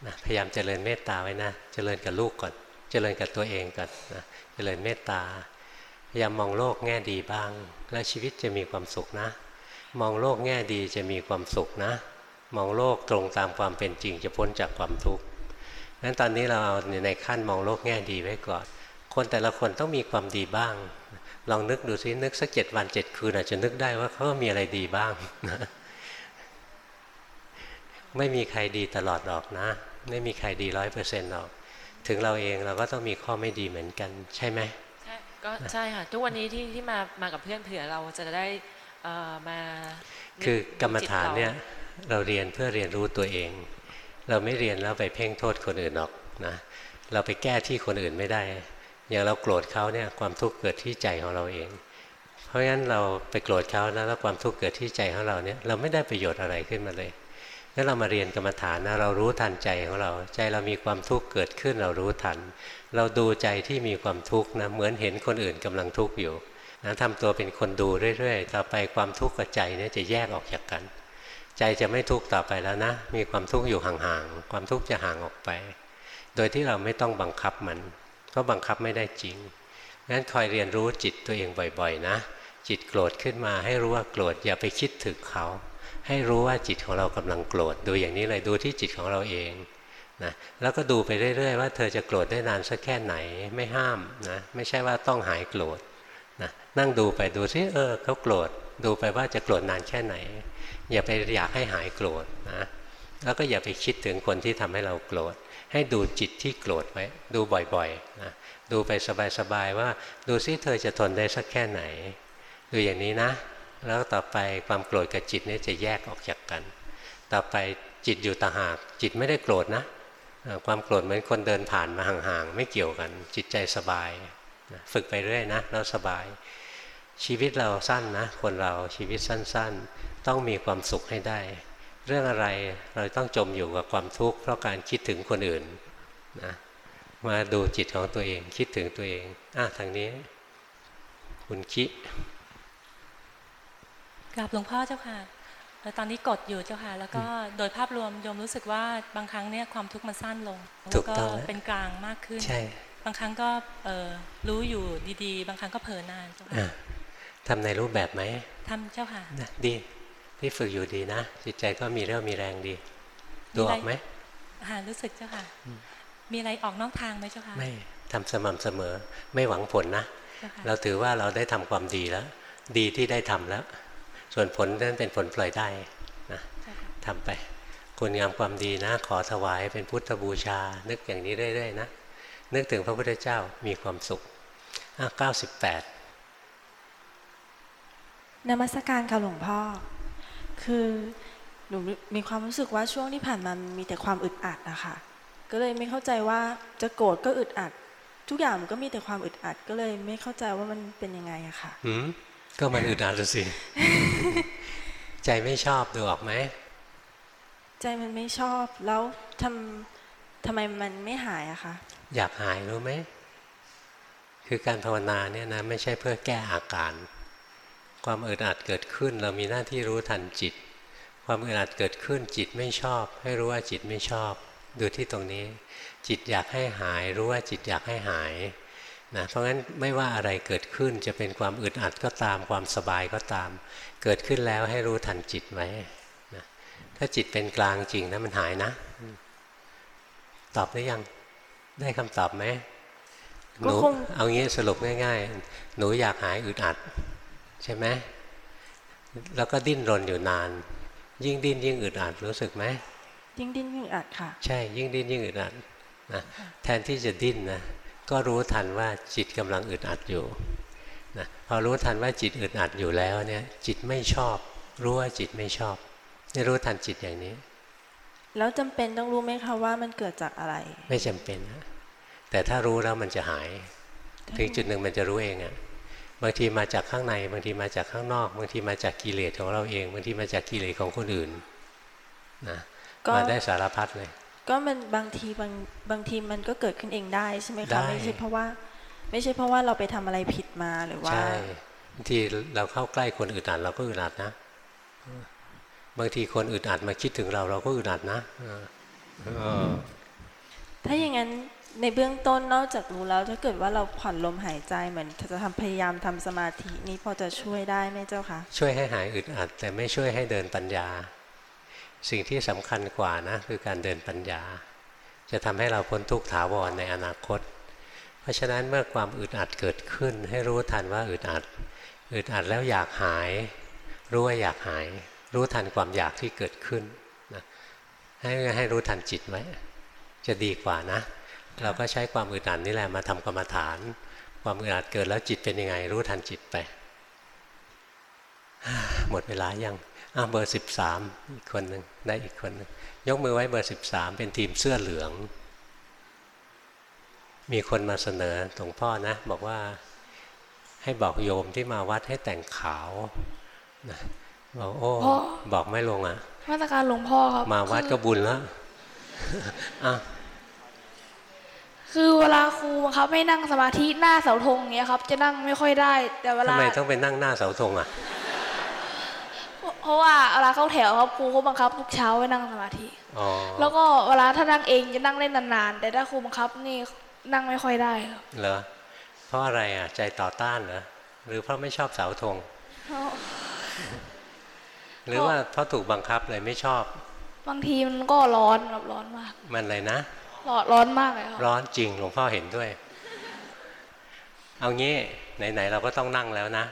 นะพยายามเจริญเมตตาไว้นะ เจริญกับลูกก่อน เจริญกับตัวเองก่อนนะเจริญเมตตาพยายามมองโลกแง่ดีบ้าง แล้วชีวิตจะมีความสุขนะ มองโลกแง่ดีจะมีความสุขนะ มองโลกตรงตามความเป็นจริงจะพ้นจากความทุกข์นั้นตอนนี้เราในขั้นมองโลกแง่ดีไว้ก่อน คนแต่ละคนต้องมีความดีบ้าง ลองนึกดูซินึกสักเจ็ดวันเจ็ดคืนอาจจะนึกได้ว่าเขามีอะไรดีบ้างนะไม่มีใครดีตลอดหรอกนะ ไม่มีใครดีร้อยเปอร์เซ็นต์หรอก ถึงเราเองเราก็ต้องมีข้อไม่ดีเหมือนกันใช่ไหมใช่ก็ใช่ค่ะทุกวันนี้ที่ที่มามากับเพื่อนเผื่อเราจะได้เอ่อมาคือกรรมฐานเนี่ยเราเรียนเพื่อเรียนรู้ตัวเอง เราไม่เรียนแล้วไปเพ่งโทษคนอื่นหรอกนะเราไปแก้ที่คนอื่นไม่ได้อย่างเราโกรธเขาเนี่ยความทุกข์เกิดที่ใจของเราเอง เพราะงั้นเราไปโกรธเขานะแล้วความทุกข์เกิดที่ใจของเราเนี่ยเราไม่ได้ประโยชน์อะไรขึ้นมาเลย งั้นเรามาเรียนกรรมฐานนะเรารู้ทันใจของเรา ใจเรามีความทุกข์เกิดขึ้นเรารู้ทัน เราดูใจที่มีความทุกข์นะเหมือนเห็นคนอื่นกำลังทุกข์อยู่นะทำตัวเป็นคนดูเรื่อยๆ ต่อไปความทุกข์กับใจเนี่ยจะแยกออกจากกัน ใจจะไม่ทุกข์ต่อไปแล้วนะ มีความทุกข์อยู่ห่างๆ ความทุกข์จะห่างออกไป โดยที่เราไม่ต้องบังคับมัน ก็บังคับไม่ได้จริงงั้นคอยเรียนรู้จิตตัวเองบ่อยๆ นะ จิตโกรธขึ้นมาให้รู้ว่าโกรธอย่าไปคิดถึงเขา ให้รู้ว่าจิตของเรากำลังโกรธดูอย่างนี้เลยดูที่จิตของเราเองนะแล้วก็ดูไปเรื่อย ๆ ว่าเธอจะโกรธได้นานสักแค่ไหนไม่ห้ามนะไม่ใช่ว่าต้องหายโกรธนะนั่งดูไปดูซิเออเขาโกรธดูไปว่าจะโกรธนานแค่ไหน อย่าไปอยากให้หายโกรธนะแล้วก็อย่าไปคิดถึงคนที่ทำให้เราโกรธ ให้ดูจิตที่โกรธไว้ดูบ่อยๆนะดูไปสบายๆว่า ดูซิเธอจะทนได้สักแค่ไหน ดูอย่างนี้นะ แล้วต่อไปความโกรธกับจิตนี้จะแยกออกจากกัน ต่อไปจิตอยู่ต่างหาก จิตไม่ได้โกรธนะ ความโกรธเหมือนคนเดินผ่านมาห่างๆไม่เกี่ยวกัน จิตใจสบาย ฝึกไปเรื่อยนะแล้วสบาย ชีวิตเราสั้นนะ คนเราชีวิตสั้น ๆ ต้องมีความสุขให้ได้ เรื่องอะไรเราต้องจมอยู่กับความทุกข์เพราะการคิดถึงคนอื่นนะมาดูจิตของตัวเองคิดถึงตัวเองอะทางนี้ คุณคิ กราบหลวงพ่อเจ้าค่ะตอนนี้กดอยู่เจ้าค่ะ แล้วก็โดยภาพรวมโยมรู้สึกว่าบางครั้งเนี่ยความทุกข์มันสั้นลงแล้วก็เป็นกลางมากขึ้น ใช่ บางครั้งก็รู้อยู่ดีๆ บางครั้งก็เผลอนานเจ้าค่ะทำในรูปแบบไหมทำเจ้าค่ะดีที่ฝึกอยู่ดีนะจิตใจก็มีเรี่ยวมีแรงดีดูออกไหมหารู้สึกเจ้าค่ะ มีอะไรออกนอกทางไหมเจ้าค่ะไม่ทำสม่ำเสมอไม่หวังผลนะเราถือว่าเราได้ทำความดีแล้ว ดีที่ได้ทำแล้ว ส่วนผลนั้นเป็นผลปล่อยได้นะทำไปคุณงามความดีนะ ขอถวายเป็นพุทธบูชา นึกอย่างนี้เรื่อยๆนะ นึกถึงพระพุทธเจ้ามีความสุขอะเก้าสิบแปดนมัสการค่ะหลวงพ่อ คือหนูมีความรู้สึกว่าช่วงที่ผ่านมามีแต่ความอึดอัดนะคะก็เลยไม่เข้าใจว่าจะโกรธก็อึดอัด ทุกอย่างมันก็มีแต่ความอึดอัด ก็เลยไม่เข้าใจว่ามันเป็นยังไงอะค่ะอืม ก็มันอึดอัดสิ ใจไม่ชอบดูออกไหม ใจมันไม่ชอบแล้วทำทำไมมันไม่หายอะคะ อยากหายรู้ไหม คือการภาวนาเนี่ยนะไม่ใช่เพื่อแก้อาการ ความอึดอัดเกิดขึ้น เรามีหน้าที่รู้ทันจิต ความอึดอัดเกิดขึ้นจิตไม่ชอบ ให้รู้ว่าจิตไม่ชอบ ดูที่ตรงนี้ จิตอยากให้หาย รู้ว่าจิตอยากให้หาย นะเพราะงั้นไม่ว่าอะไรเกิดขึ้นจะเป็นความอึดอัดก็ตามความสบายก็ตาม เกิดขึ้นแล้วให้รู้ทันจิตไว้นะถ้าจิตเป็นกลางจริงนะมันหายนะ ตอบได้ยังได้คำตอบไหมหนูเอางี้สรุปง่าย ๆ หนูอยากหายอึดอัด ใช่ไหมแล้วก็ดิ้นรนอยู่นาน ยิ่งดิ้นยิ่งอึดอัดรู้สึกไหมยิ่งดิ้นยิ่งอัดค่ะ ใช่ยิ่งดิ้นยิ่งอึดอัดนะแทนที่จะดิ้นนะ ก็รู้ทันว่าจิตกำลังอึดอัดอยู่นะพอรู้ทันว่าจิตอึดอัดอยู่แล้วเนี่ยจิตไม่ชอบ รู้ว่าจิตไม่ชอบนี่รู้ทันจิตอย่างนี้ แล้วจำเป็นต้องรู้ไหมคะว่ามันเกิดจากอะไร ไม่จำเป็นนะแต่ถ้ารู้แล้วมันจะหาย ถึงจุดหนึ่งมันจะรู้เองอะ่ะบางทีมาจากข้างในบางทีมาจากข้างนอกบางทีมาจากกิเลสของเราเองบางทีมาจากกิเลสของคนอื่นนะมาได้สารพัดเลย ก็มันบางทีบางบางทีมันก็เกิดขึ้นเองได้ใช่ไหมคะไม่ใช่เพราะว่า ไม่ใช่เพราะว่าเราไปทำอะไรผิดมาหรือว่าใช่บางทีเราเข้าใกล้คนอึดอัดเราก็อึดอัดนะ บางทีคนอึดอัดมาคิดถึงเราเราก็อึดอัดนะถ้าอย่างนั้นในเบื้องต้นนอกจากรู้แล้ว ถ้าเกิดว่าเราผ่อนลมหายใจเหมือนจะทำพยายามทำสมาธินี้พอจะช่วยได้ไหมเจ้าคะช่วยให้หายอึดอัด แต่ไม่ช่วยให้เดินปัญญา สิ่งที่สำคัญกว่านะคือการเดินปัญญา จะทำให้เราพ้นทุกข์ถาวรในอนาคต เพราะฉะนั้นเมื่อความอึดอัดเกิดขึ้น ให้รู้ทันว่าอึดอัด อึดอัดแล้วอยากหาย รู้ว่าอยากหาย รู้ทันความอยากที่เกิดขึ้นนะให้ให้รู้ทันจิตไว้จะดีกว่านะ เราก็ใช้ความอึดอัดนี่แหละมาทำกรรมฐาน ความอึดอัดเกิดแล้วจิตเป็นยังไง รู้ทันจิตไปหมดเวลายัง อะเบอร์สิบสามอีกคนหนึ่งได้อีกคนหนึ่งยกมือไว้เบอร์สิบสามเป็นทีมเสื้อเหลือง มีคนมาเสนอหลวงพ่อนะ บอกว่าให้บอกโยมที่มาวัดให้แต่งขาวนะบอกโอ้บอกไม่ลงอะมาตรการหลวงพ่อครับมาวัดก็บุญแล้วอะคือเวลาครูบังคับให้นั่งสมาธิหน้าเสาธงเนี้ยครับ จะนั่งไม่ค่อยได้ แต่เวทำลาไมต้องไปนั่งหน้าเสาธงอะ เพราะว่าเวลาเข้าแถวครับครูเขาบังคับทุกเช้าให้นั่งสมาธิอ๋อแล้วก็เวลาถ้านั่งเองจะนั่งได้นานๆ แต่ถ้าครูบังคับนี่นั่งไม่ค่อยได้ครับเหรอเพราะอะไรอะใจต่อต้านเหรอหรือเพราะไม่ชอบเสาธงหรือว่าเพราะถูกบังคับเลยไม่ชอบ บางทีมันก็ร้อนครับร้อนมาก มันอะไรนะร้อนร้อนมากเลยครับร้อนจริงหลวงพ่อเห็นด้วย เอางี้ไหนๆเราก็ต้องนั่งแล้วนะ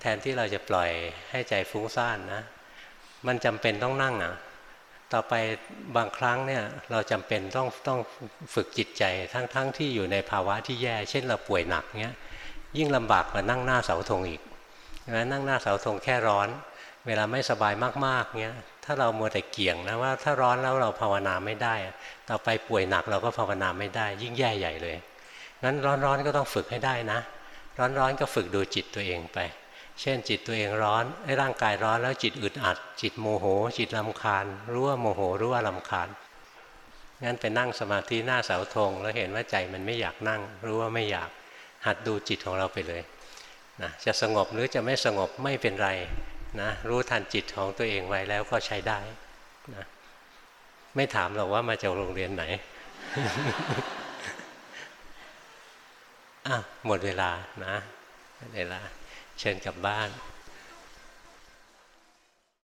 แทนที่เราจะปล่อยให้ใจฟุ้งซ่านนะ มันจำเป็นต้องนั่งอะต่อไปบางครั้งเนี่ยเราจำเป็นต้องต้องฝึกจิตใจทั้งๆทที่อยู่ในภาวะที่แย่ เช่นเราป่วยหนักเงี้ยยิ่งลำบากกว่านั่งหน้าเสาธงอีกนะนั่งหน้าเสาธงแค่ร้อน เวลาไม่สบายมากๆเงี้ยถ้าเรามัวแต่เกี่ยงนะว่าถ้าร้อนแล้วเราภาวนาไม่ได้ ต่อไปป่วยหนักเราก็ภาวนาไม่ได้ ยิ่งแย่ใหญ่เลยงั้นร้อนๆก็ต้องฝึกให้ได้นะ ร้อนๆก็ฝึกดูจิตตัวเองไป เช่นจิตตัวเองร้อนไอ้ร่างกายร้อนแล้วจิตอึดอัด จิตโมโห จิตลำคาญ รู้ว่าโมโหรู้ว่าลำคาญงั้นไปนั่งสมาธิหน้าเสาธงแล้วเห็นว่าใจมันไม่อยากนั่ง รู้ว่าไม่อยากหัดดูจิตของเราไปเลยนะจะสงบหรือจะไม่สงบไม่เป็นไรนะรู้ทันจิตของตัวเองไว้แล้วก็ใช้ได้นะไม่ถามหรอกว่ามาจากโรงเรียนไหนอะหมดเวลานะเวลา เชิญกลับบ้าน